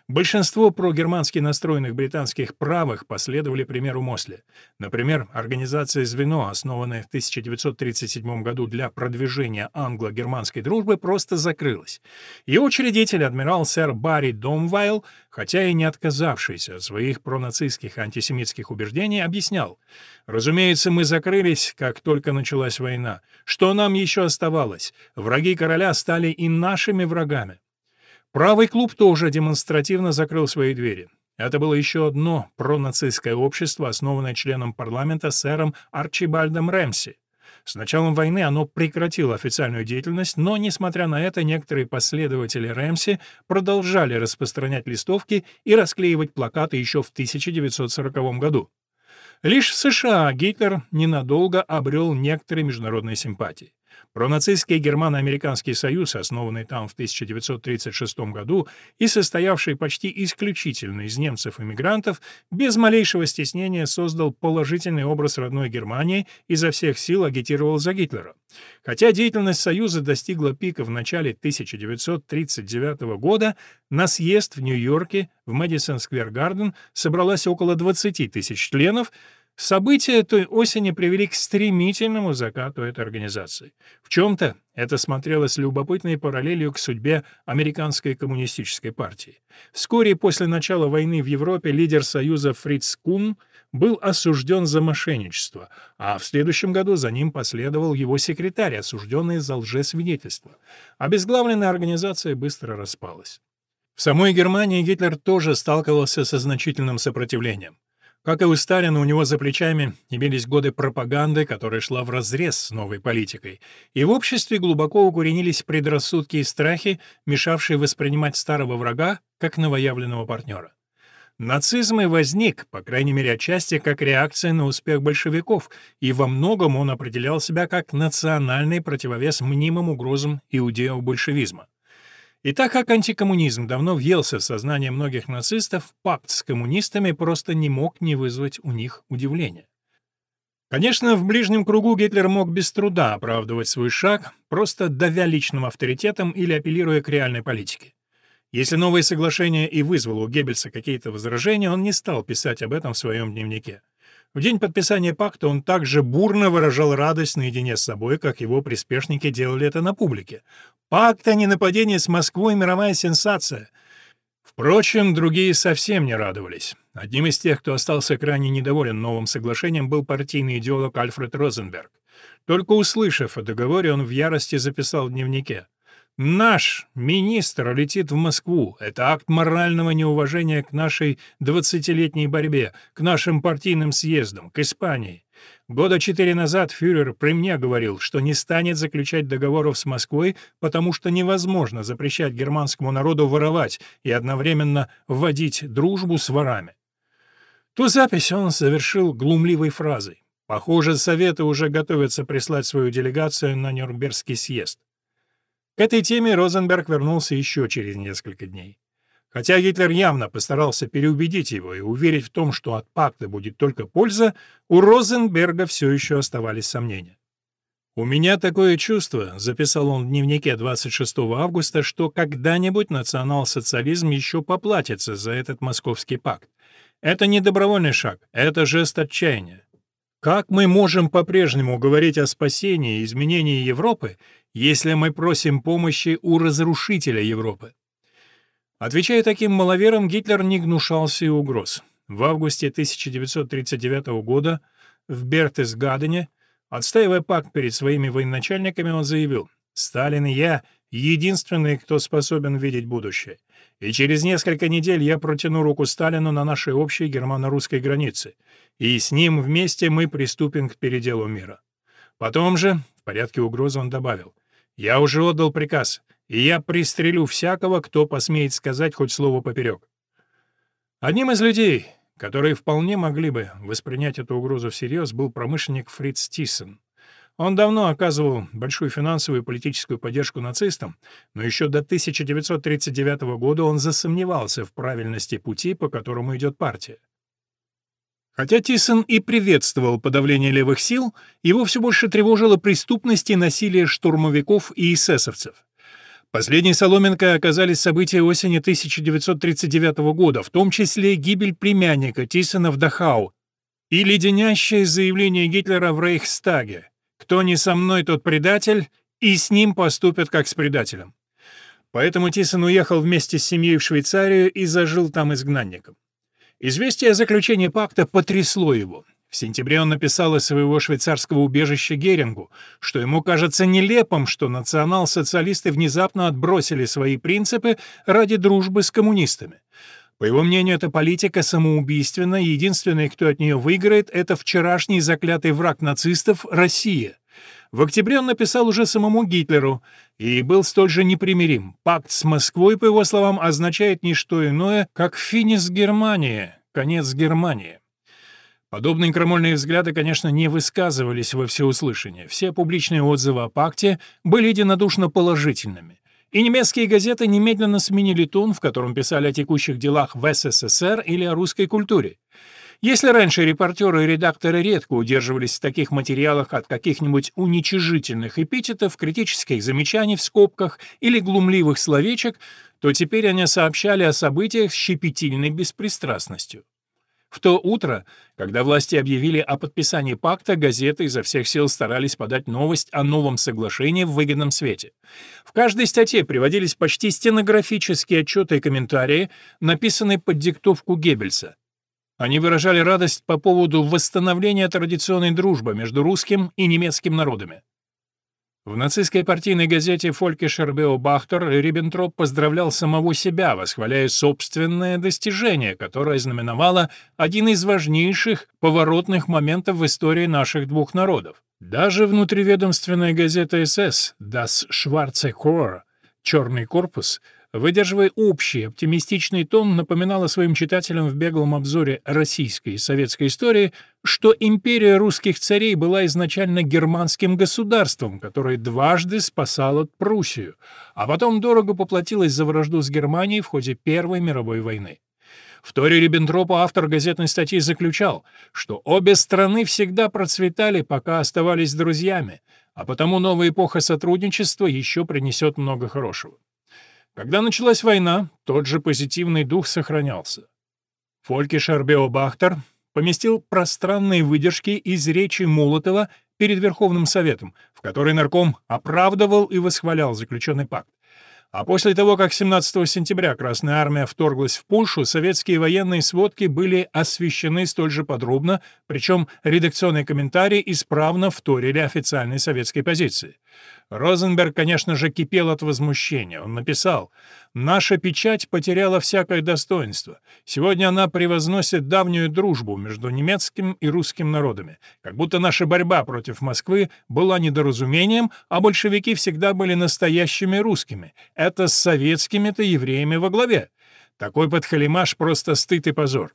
A: Большинство прогермански настроенных британских правых последовали примеру Мосли. Например, организация «Звено», основанная в 1937 году для продвижения англо-германской дружбы, просто закрылась. Ее учредитель, адмирал сэр Барри Домвайл, хотя и не отказавшийся от своих пронацистских антисемитских убеждений, объяснял, «Разумеется, мы закрылись, как только началась война. Что нам еще оставалось? Враги короля стали и нашими врагами. Правый клуб тоже демонстративно закрыл свои двери. Это было еще одно пронацистское общество, основанное членом парламента сэром Арчибальдом Рэмси. С началом войны оно прекратило официальную деятельность, но, несмотря на это, некоторые последователи Рэмси продолжали распространять листовки и расклеивать плакаты еще в 1940 году. Лишь в США Гитлер ненадолго обрел некоторые международные симпатии. Пронацистский Германо-Американский союз, основанный там в 1936 году и состоявший почти исключительно из немцев-иммигрантов, без малейшего стеснения создал положительный образ родной Германии и изо всех сил агитировал за Гитлера. Хотя деятельность Союза достигла пика в начале 1939 года, на съезд в Нью-Йорке в Мэдисон-сквер-гарден собралось около 20 тысяч членов, События той осени привели к стремительному закату этой организации. В чем-то это смотрелось любопытной параллелью к судьбе американской коммунистической партии. Вскоре после начала войны в Европе лидер Союза Фриц Кун был осужден за мошенничество, а в следующем году за ним последовал его секретарь, осужденный за лжесвидетельство. Обезглавленная организация быстро распалась. В самой Германии Гитлер тоже сталкивался со значительным сопротивлением. Как и у Сталина, у него за плечами имелись годы пропаганды, которая шла вразрез с новой политикой, и в обществе глубоко укоренились предрассудки и страхи, мешавшие воспринимать старого врага как новоявленного партнера. Нацизм и возник, по крайней мере отчасти, как реакция на успех большевиков, и во многом он определял себя как национальный противовес мнимым угрозам иудео-большевизма. И так как антикоммунизм давно въелся в сознание многих нацистов, пакт с коммунистами просто не мог не вызвать у них удивления. Конечно, в ближнем кругу Гитлер мог без труда оправдывать свой шаг, просто давя личным авторитетом или апеллируя к реальной политике. Если новое соглашение и вызвало у Геббельса какие-то возражения, он не стал писать об этом в своем дневнике. В день подписания пакта он также бурно выражал радость наедине с собой, как его приспешники делали это на публике. Пакт о ненападении с Москвой — мировая сенсация. Впрочем, другие совсем не радовались. Одним из тех, кто остался крайне недоволен новым соглашением, был партийный идеолог Альфред Розенберг. Только услышав о договоре, он в ярости записал в дневнике. Наш министр летит в Москву. Это акт морального неуважения к нашей двадцатилетней борьбе, к нашим партийным съездам, к Испании. Года четыре назад фюрер при мне говорил, что не станет заключать договоров с Москвой, потому что невозможно запрещать германскому народу воровать и одновременно вводить дружбу с ворами. Ту запись он завершил глумливой фразой. Похоже, Советы уже готовятся прислать свою делегацию на Нюрнбергский съезд. К этой теме Розенберг вернулся еще через несколько дней. Хотя Гитлер явно постарался переубедить его и уверить в том, что от пакта будет только польза, у Розенберга все еще оставались сомнения. «У меня такое чувство», — записал он в дневнике 26 августа, «что когда-нибудь национал-социализм еще поплатится за этот московский пакт. Это не добровольный шаг, это жест отчаяния. Как мы можем по-прежнему говорить о спасении и изменении Европы, если мы просим помощи у разрушителя Европы? Отвечая таким маловерам, Гитлер не гнушался и угроз. В августе 1939 года в Бертесгадене, отстаивая пакт перед своими военачальниками, он заявил «Сталин и я — единственные, кто способен видеть будущее. И через несколько недель я протяну руку Сталину на нашей общей германо-русской границе, и с ним вместе мы приступим к переделу мира». Потом же, в порядке угрозы, он добавил я уже отдал приказ, и я пристрелю всякого, кто посмеет сказать хоть слово поперек. Одним из людей, которые вполне могли бы воспринять эту угрозу всерьез, был промышленник Фриц Тиссен. Он давно оказывал большую финансовую и политическую поддержку нацистам, но еще до 1939 года он засомневался в правильности пути, по которому идет партия. Хотя Тисон и приветствовал подавление левых сил, его все больше тревожила преступность и насилие штурмовиков и эсэсовцев. Последней соломинкой оказались события осени 1939 года, в том числе гибель племянника Тисона в Дахау и леденящее заявление Гитлера в Рейхстаге «Кто не со мной, тот предатель, и с ним поступят как с предателем». Поэтому Тисон уехал вместе с семьей в Швейцарию и зажил там изгнанником. Известие о заключении пакта потрясло его. В сентябре он написал из своего швейцарского убежища Герингу, что ему кажется нелепым, что национал-социалисты внезапно отбросили свои принципы ради дружбы с коммунистами. По его мнению, эта политика самоубийственна, и единственный, кто от нее выиграет, это вчерашний заклятый враг нацистов — Россия. В октябре он написал уже самому Гитлеру и был столь же непримирим. Пакт с Москвой, по его словам, означает не что иное, как «финис Германии», конец Германии. Подобные крамольные взгляды, конечно, не высказывались во всеуслышание. Все публичные отзывы о пакте были единодушно положительными. И немецкие газеты немедленно сменили тон, в котором писали о текущих делах в СССР или о русской культуре. Если раньше репортеры и редакторы редко удерживались в таких материалах от каких-нибудь уничижительных эпитетов, критических замечаний в скобках или глумливых словечек, то теперь они сообщали о событиях с щепетильной беспристрастностью. В то утро, когда власти объявили о подписании пакта, газеты изо всех сил старались подать новость о новом соглашении в выгодном свете. В каждой статье приводились почти стенографические отчеты и комментарии, написанные под диктовку Геббельса. Они выражали радость по поводу восстановления традиционной дружбы между русским и немецким народами. В нацистской партийной газете «Фолькешер Беобахтер» Риббентроп поздравлял самого себя, восхваляя собственное достижение, которое знаменовало один из важнейших поворотных моментов в истории наших двух народов. Даже внутриведомственная газета «СС» «Das Schwarze Korps» «Черный корпус» выдерживая общий оптимистичный тон, напоминала своим читателям в беглом обзоре российской и советской истории, что империя русских царей была изначально германским государством, которое дважды спасало Пруссию, а потом дорого поплатилось за вражду с Германией в ходе Первой мировой войны. В Торе Риббентропу автор газетной статьи заключал, что обе страны всегда процветали, пока оставались друзьями, а потому новая эпоха сотрудничества еще принесет много хорошего. Когда началась война, тот же позитивный дух сохранялся. Фольке Шарбео Бахтер поместил пространные выдержки из речи Молотова перед Верховным Советом, в которой нарком оправдывал и восхвалял заключенный пакт. А после того, как 17 сентября Красная Армия вторглась в Польшу, советские военные сводки были освещены столь же подробно, причем редакционные комментарии исправно вторили официальной советской позиции. Розенберг, конечно же, кипел от возмущения. Он написал «Наша печать потеряла всякое достоинство. Сегодня она превозносит давнюю дружбу между немецким и русским народами. Как будто наша борьба против Москвы была недоразумением, а большевики всегда были настоящими русскими. Это с советскими-то евреями во главе. Такой подхалимаш просто стыд и позор».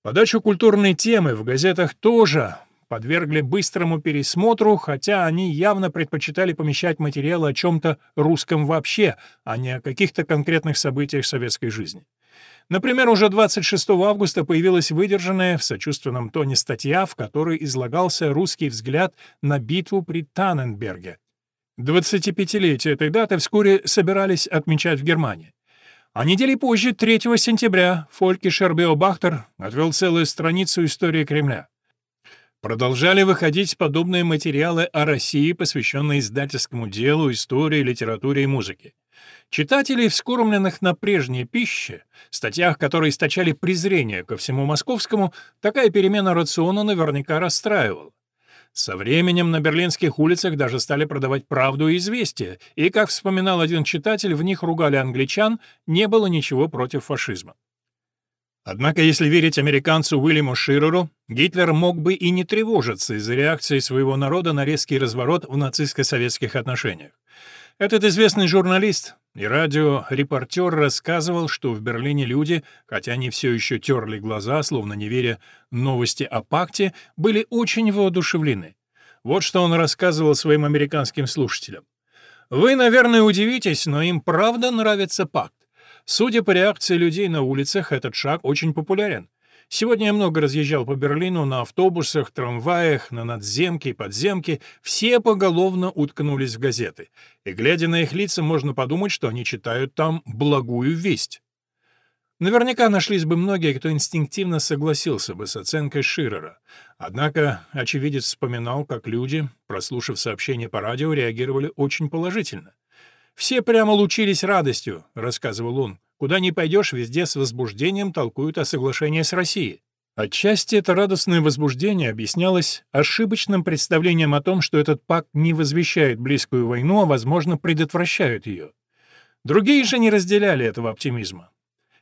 A: Подачу культурной темы в газетах тоже подвергли быстрому пересмотру, хотя они явно предпочитали помещать материалы о чем-то русском вообще, а не о каких-то конкретных событиях советской жизни. Например, уже 26 августа появилась выдержанная в сочувственном тоне статья, в которой излагался русский взгляд на битву при Танненберге. 25-летие этой даты вскоре собирались отмечать в Германии. А недели позже, 3 сентября, Фольке Шербео-Бахтер отвел целую страницу истории Кремля. Продолжали выходить подобные материалы о России, посвященные издательскому делу, истории, литературе и музыке. Читателей, вскормленных на прежней пище, статьях, которые источали презрение ко всему московскому, такая перемена рациона наверняка расстраивала. Со временем на берлинских улицах даже стали продавать правду и известия, и, как вспоминал один читатель, в них ругали англичан, не было ничего против фашизма. Однако, если верить американцу Уильяму Ширеру, Гитлер мог бы и не тревожиться из-за реакции своего народа на резкий разворот в нацистско-советских отношениях. Этот известный журналист и радиорепортер рассказывал, что в Берлине люди, хотя они все еще терли глаза, словно не веря новости о пакте, были очень воодушевлены. Вот что он рассказывал своим американским слушателям. «Вы, наверное, удивитесь, но им правда нравится пакт. Судя по реакции людей на улицах, этот шаг очень популярен. Сегодня я много разъезжал по Берлину на автобусах, трамваях, на надземке и подземке. Все поголовно уткнулись в газеты. И, глядя на их лица, можно подумать, что они читают там благую весть. Наверняка нашлись бы многие, кто инстинктивно согласился бы с оценкой Ширера. Однако очевидец вспоминал, как люди, прослушав сообщение по радио, реагировали очень положительно. «Все прямо лучились радостью», — рассказывал он. «Куда ни пойдешь, везде с возбуждением толкуют о соглашении с Россией». Отчасти это радостное возбуждение объяснялось ошибочным представлением о том, что этот пакт не возвещает близкую войну, а, возможно, предотвращает ее. Другие же не разделяли этого оптимизма.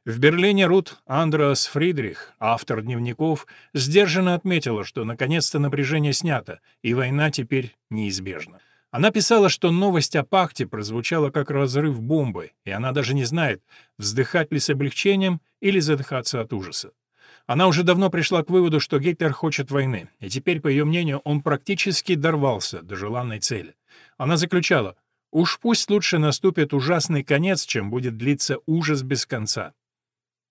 A: В Берлине Рут Андреас Фридрих, автор дневников, сдержанно отметила, что наконец-то напряжение снято, и война теперь неизбежна. Она писала, что новость о пакте прозвучала как разрыв бомбы, и она даже не знает, вздыхать ли с облегчением или задыхаться от ужаса. Она уже давно пришла к выводу, что Гитлер хочет войны, и теперь, по ее мнению, он практически дорвался до желанной цели. Она заключала, «Уж пусть лучше наступит ужасный конец, чем будет длиться ужас без конца».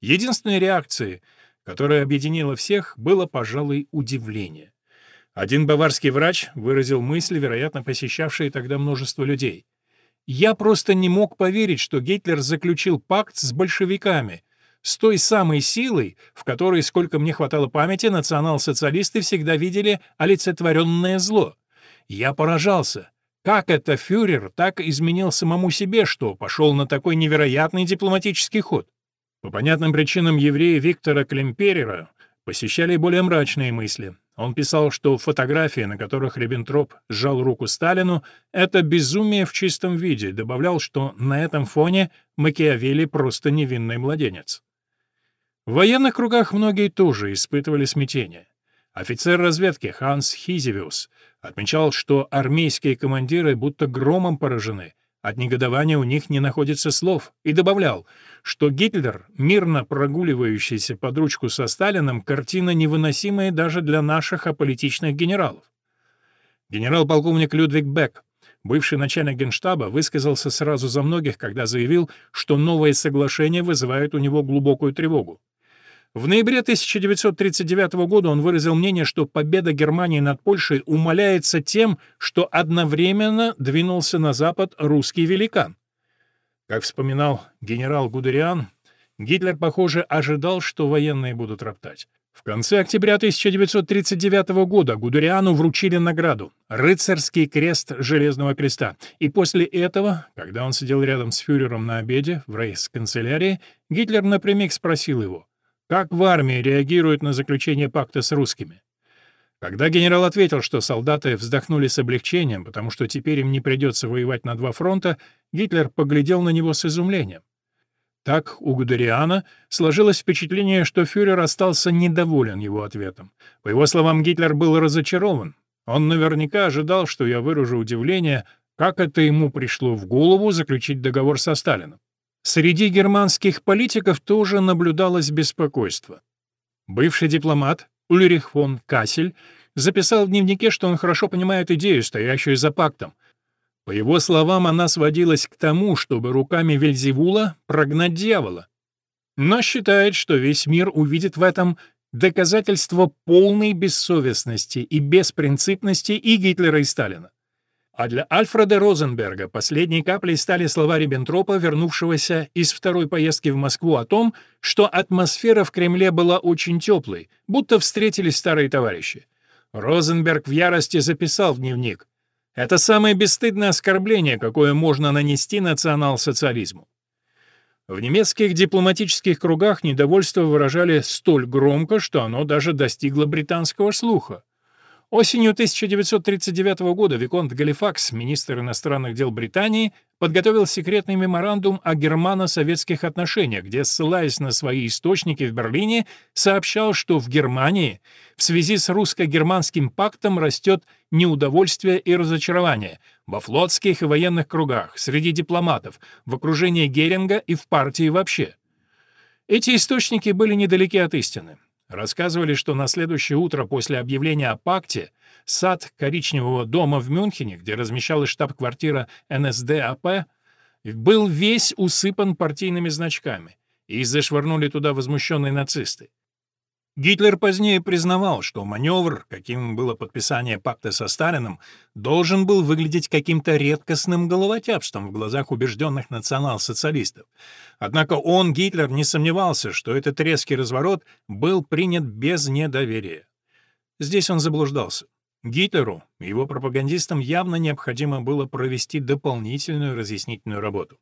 A: Единственной реакцией, которая объединила всех, было, пожалуй, удивление. Один баварский врач выразил мысли, вероятно, посещавшие тогда множество людей. «Я просто не мог поверить, что Гитлер заключил пакт с большевиками, с той самой силой, в которой, сколько мне хватало памяти, национал-социалисты всегда видели олицетворенное зло. Я поражался. Как это фюрер так изменил самому себе, что пошел на такой невероятный дипломатический ход? По понятным причинам евреи Виктора Клемперера посещали более мрачные мысли. Он писал, что фотографии, на которых Риббентроп сжал руку Сталину, это безумие в чистом виде, добавлял, что на этом фоне Макиавелли просто невинный младенец. В военных кругах многие тоже испытывали смятение. Офицер разведки Ханс Хизевиус отмечал, что армейские командиры будто громом поражены, от негодования у них не находится слов, и добавлял, что Гитлер, мирно прогуливающийся под ручку со Сталиным, картина невыносимая даже для наших аполитичных генералов. Генерал-полковник Людвиг Бек, бывший начальник генштаба, высказался сразу за многих, когда заявил, что новое соглашение вызывает у него глубокую тревогу. В ноябре 1939 года он выразил мнение, что победа Германии над Польшей умаляется тем, что одновременно двинулся на запад русский великан. Как вспоминал генерал Гудериан, Гитлер, похоже, ожидал, что военные будут роптать. В конце октября 1939 года Гудериану вручили награду — рыцарский крест Железного Креста, и после этого, когда он сидел рядом с фюрером на обеде в рейхсканцелярии, Гитлер напрямик спросил его, как в армии реагируют на заключение пакта с русскими. Когда генерал ответил, что солдаты вздохнули с облегчением, потому что теперь им не придется воевать на два фронта, Гитлер поглядел на него с изумлением. Так у Гудериана сложилось впечатление, что фюрер остался недоволен его ответом. По его словам, Гитлер был разочарован. Он наверняка ожидал, что я выражу удивление, как это ему пришло в голову заключить договор со Сталином. Среди германских политиков тоже наблюдалось беспокойство. Бывший дипломат Ульрих фон Кассель записал в дневнике, что он хорошо понимает идею, стоящую за пактом. По его словам, она сводилась к тому, чтобы руками Вельзевула прогнать дьявола. Но считает, что весь мир увидит в этом доказательство полной бессовестности и беспринципности и Гитлера, и Сталина. А для Альфреда Розенберга последней каплей стали слова Риббентропа, вернувшегося из второй поездки в Москву, о том, что атмосфера в Кремле была очень теплой, будто встретились старые товарищи. Розенберг в ярости записал в дневник «Это самое бесстыдное оскорбление, какое можно нанести национал-социализму». В немецких дипломатических кругах недовольство выражали столь громко, что оно даже достигло британского слуха. Осенью 1939 года Виконт Галифакс, министр иностранных дел Британии, подготовил секретный меморандум о германо-советских отношениях, где, ссылаясь на свои источники в Берлине, сообщал, что в Германии в связи с русско-германским пактом растет неудовольствие и разочарование во флотских и военных кругах, среди дипломатов, в окружении Геринга и в партии вообще. Эти источники были недалеки от истины. Рассказывали, что на следующее утро после объявления о пакте сад Коричневого дома в Мюнхене, где размещалась штаб-квартира НСДАП, был весь усыпан партийными значками, и зашвырнули туда возмущенные нацисты. Гитлер позднее признавал, что маневр, каким было подписание пакта со Сталиным, должен был выглядеть каким-то редкостным головотяпством в глазах убежденных национал-социалистов. Однако он, Гитлер, не сомневался, что этот резкий разворот был принят без недоверия. Здесь он заблуждался. Гитлеру и его пропагандистам явно необходимо было провести дополнительную разъяснительную работу.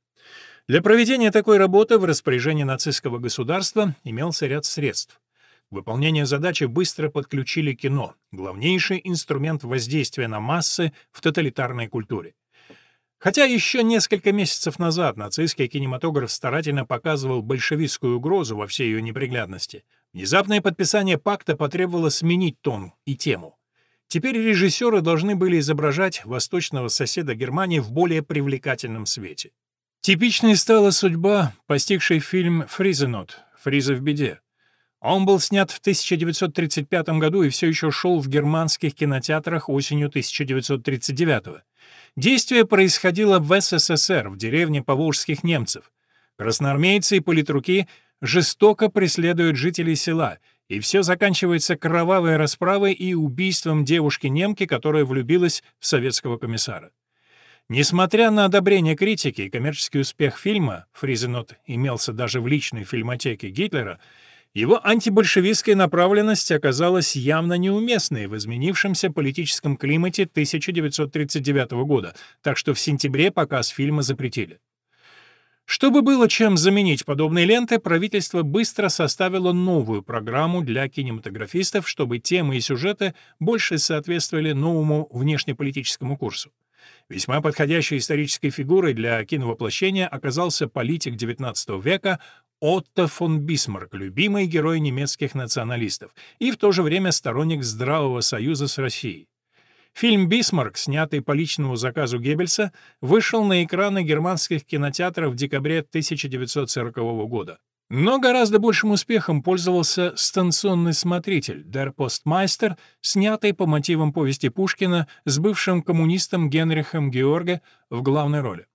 A: Для проведения такой работы в распоряжении нацистского государства имелся ряд средств. К выполнению задачи быстро подключили кино, главнейший инструмент воздействия на массы в тоталитарной культуре. Хотя еще несколько месяцев назад нацистский кинематограф старательно показывал большевистскую угрозу во всей ее неприглядности, внезапное подписание пакта потребовало сменить тон и тему. Теперь режиссеры должны были изображать восточного соседа Германии в более привлекательном свете. Типичной стала судьба, постигшей фильм «Фризенот» «Фриза в беде», он был снят в 1935 году и все еще шел в германских кинотеатрах осенью 1939 года. Действие происходило в СССР, в деревне поволжских немцев. Красноармейцы и политруки жестоко преследуют жителей села, и все заканчивается кровавой расправой и убийством девушки-немки, которая влюбилась в советского комиссара. Несмотря на одобрение критики и коммерческий успех фильма, Фризенот имелся даже в личной фильмотеке Гитлера, его антибольшевистская направленность оказалась явно неуместной в изменившемся политическом климате 1939 года, так что в сентябре показ фильма запретили. Чтобы было чем заменить подобные ленты, правительство быстро составило новую программу для кинематографистов, чтобы темы и сюжеты больше соответствовали новому внешнеполитическому курсу. Весьма подходящей исторической фигурой для киновоплощения оказался политик XIX века Отто фон Бисмарк, любимый герой немецких националистов, и в то же время сторонник здравого союза с Россией. Фильм «Бисмарк», снятый по личному заказу Геббельса, вышел на экраны германских кинотеатров в декабре 1940 года. Но гораздо большим успехом пользовался «Станционный смотритель» «Der Postmeister», снятый по мотивам повести Пушкина с бывшим коммунистом Генрихом Георге в главной роли.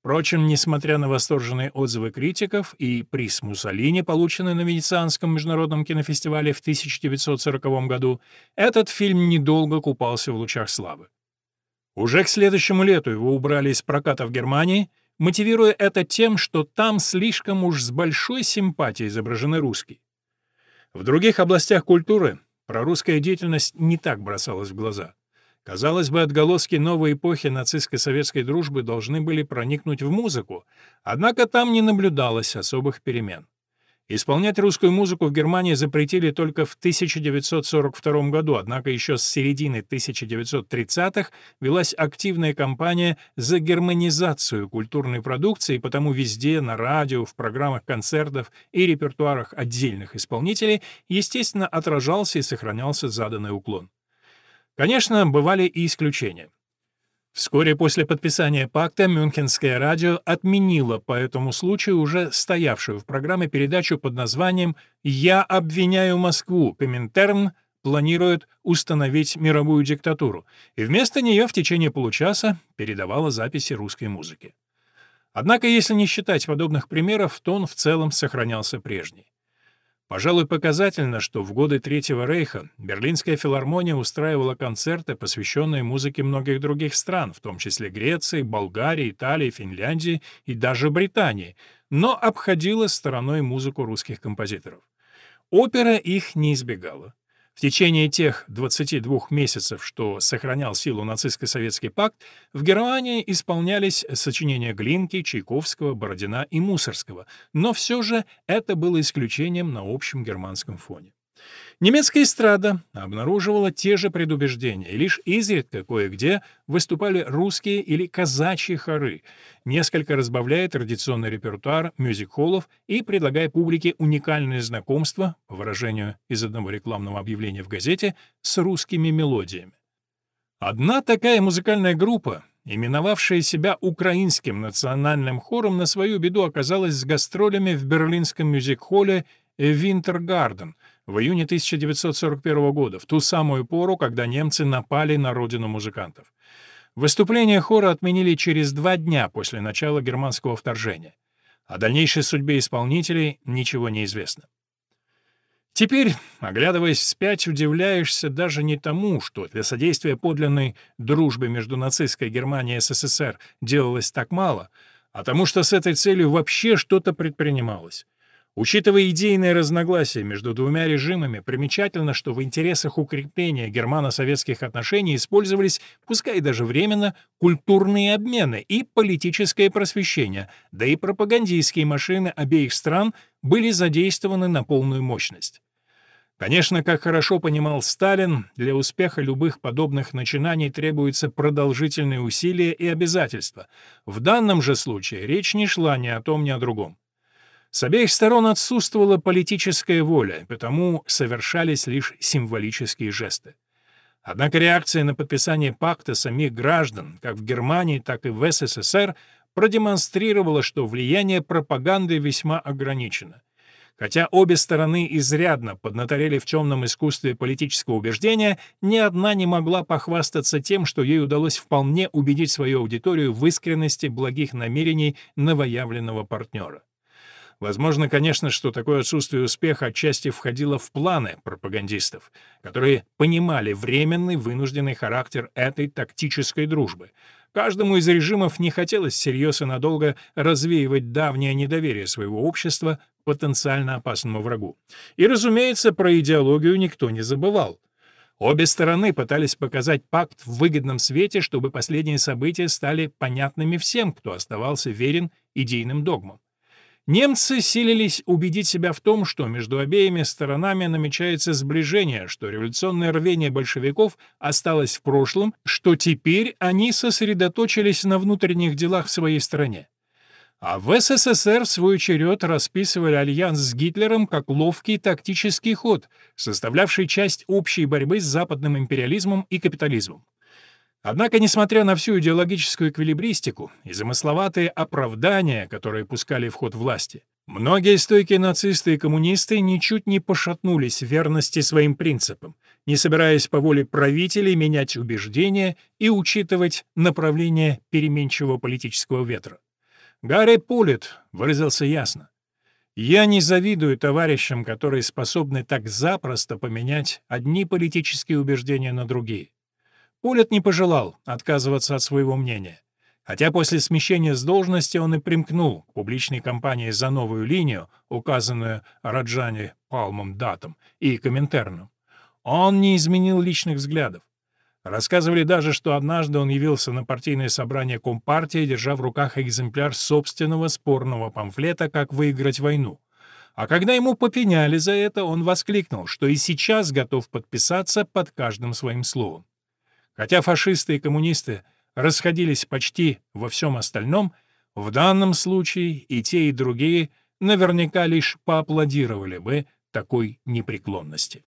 A: Впрочем, несмотря на восторженные отзывы критиков и приз Муссолини, полученный на Венецианском международном кинофестивале в 1940 году, этот фильм недолго купался в лучах славы. Уже к следующему лету его убрали из проката в Германии, мотивируя это тем, что там слишком уж с большой симпатией изображены русские. В других областях культуры прорусская деятельность не так бросалась в глаза. Казалось бы, отголоски новой эпохи нацистско-советской дружбы должны были проникнуть в музыку, однако там не наблюдалось особых перемен. Исполнять русскую музыку в Германии запретили только в 1942 году, однако еще с середины 1930-х велась активная кампания за германизацию культурной продукции, потому везде, на радио, в программах концертов и репертуарах отдельных исполнителей, естественно, отражался и сохранялся заданный уклон. Конечно, бывали и исключения. Вскоре после подписания пакта Мюнхенское радио отменило по этому случаю уже стоявшую в программе передачу под названием «Я обвиняю Москву. Коминтерн планирует установить мировую диктатуру», и вместо нее в течение получаса передавала записи русской музыки. Однако, если не считать подобных примеров, тон в целом сохранялся прежний. Пожалуй, показательно, что в годы Третьего Рейха Берлинская филармония устраивала концерты, посвященные музыке многих других стран, в том числе Греции, Болгарии, Италии, Финляндии и даже Британии, но обходила стороной музыку русских композиторов. Опера их не избегала. В течение тех 22 месяцев, что сохранял силу нацистско-советский пакт, в Германии исполнялись сочинения Глинки, Чайковского, Бородина и Мусорского, но все же это было исключением на общем германском фоне. Немецкая эстрада обнаруживала те же предубеждения, и лишь изредка кое-где выступали русские или казачьи хоры, несколько разбавляя традиционный репертуар мюзик-холлов и предлагая публике уникальное знакомство, по выражению из одного рекламного объявления в газете, с русскими мелодиями. Одна такая музыкальная группа, именовавшая себя украинским национальным хором, на свою беду оказалась с гастролями в берлинском мюзик-холле «Винтергарден», в июне 1941 года, в ту самую пору, когда немцы напали на родину музыкантов. Выступление хора отменили через два дня после начала германского вторжения. О дальнейшей судьбе исполнителей ничего не известно. Теперь, оглядываясь вспять, удивляешься даже не тому, что для содействия подлинной дружбе между нацистской Германией и СССР делалось так мало, а тому, что с этой целью вообще что-то предпринималось. Учитывая идейные разногласия между двумя режимами, примечательно, что в интересах укрепления германо-советских отношений использовались, пускай даже временно, культурные обмены и политическое просвещение, да и пропагандистские машины обеих стран были задействованы на полную мощность. Конечно, как хорошо понимал Сталин, для успеха любых подобных начинаний требуются продолжительные усилия и обязательства. В данном же случае речь не шла ни о том, ни о другом. С обеих сторон отсутствовала политическая воля, потому совершались лишь символические жесты. Однако реакция на подписание пакта самих граждан, как в Германии, так и в СССР, продемонстрировала, что влияние пропаганды весьма ограничено. Хотя обе стороны изрядно поднаторели в темном искусстве политического убеждения, ни одна не могла похвастаться тем, что ей удалось вполне убедить свою аудиторию в искренности благих намерений новоявленного партнера. Возможно, конечно, что такое отсутствие успеха отчасти входило в планы пропагандистов, которые понимали временный вынужденный характер этой тактической дружбы. Каждому из режимов не хотелось всерьез и надолго развеивать давнее недоверие своего общества потенциально опасному врагу. И, разумеется, про идеологию никто не забывал. Обе стороны пытались показать пакт в выгодном свете, чтобы последние события стали понятными всем, кто оставался верен идейным догмам. Немцы силились убедить себя в том, что между обеими сторонами намечается сближение, что революционное рвение большевиков осталось в прошлом, что теперь они сосредоточились на внутренних делах в своей стране. А в СССР в свой черед расписывали альянс с Гитлером как ловкий тактический ход, составлявший часть общей борьбы с западным империализмом и капитализмом. Однако, несмотря на всю идеологическую эквилибристику и замысловатые оправдания, которые пускали в ход власти, многие стойкие нацисты и коммунисты ничуть не пошатнулись верности своим принципам, не собираясь по воле правителей менять убеждения и учитывать направление переменчивого политического ветра. Гарри Пулит выразился ясно. «Я не завидую товарищам, которые способны так запросто поменять одни политические убеждения на другие. Улет не пожелал отказываться от своего мнения. Хотя после смещения с должности он и примкнул к публичной кампании за новую линию, указанную Раджани Палмом Датом и Коминтерном, он не изменил личных взглядов. Рассказывали даже, что однажды он явился на партийное собрание Компартии, держа в руках экземпляр собственного спорного памфлета «Как выиграть войну». А когда ему попеняли за это, он воскликнул, что и сейчас готов подписаться под каждым своим словом. Хотя фашисты и коммунисты расходились почти во всем остальном, в данном случае и те, и другие наверняка лишь поаплодировали бы такой непреклонности.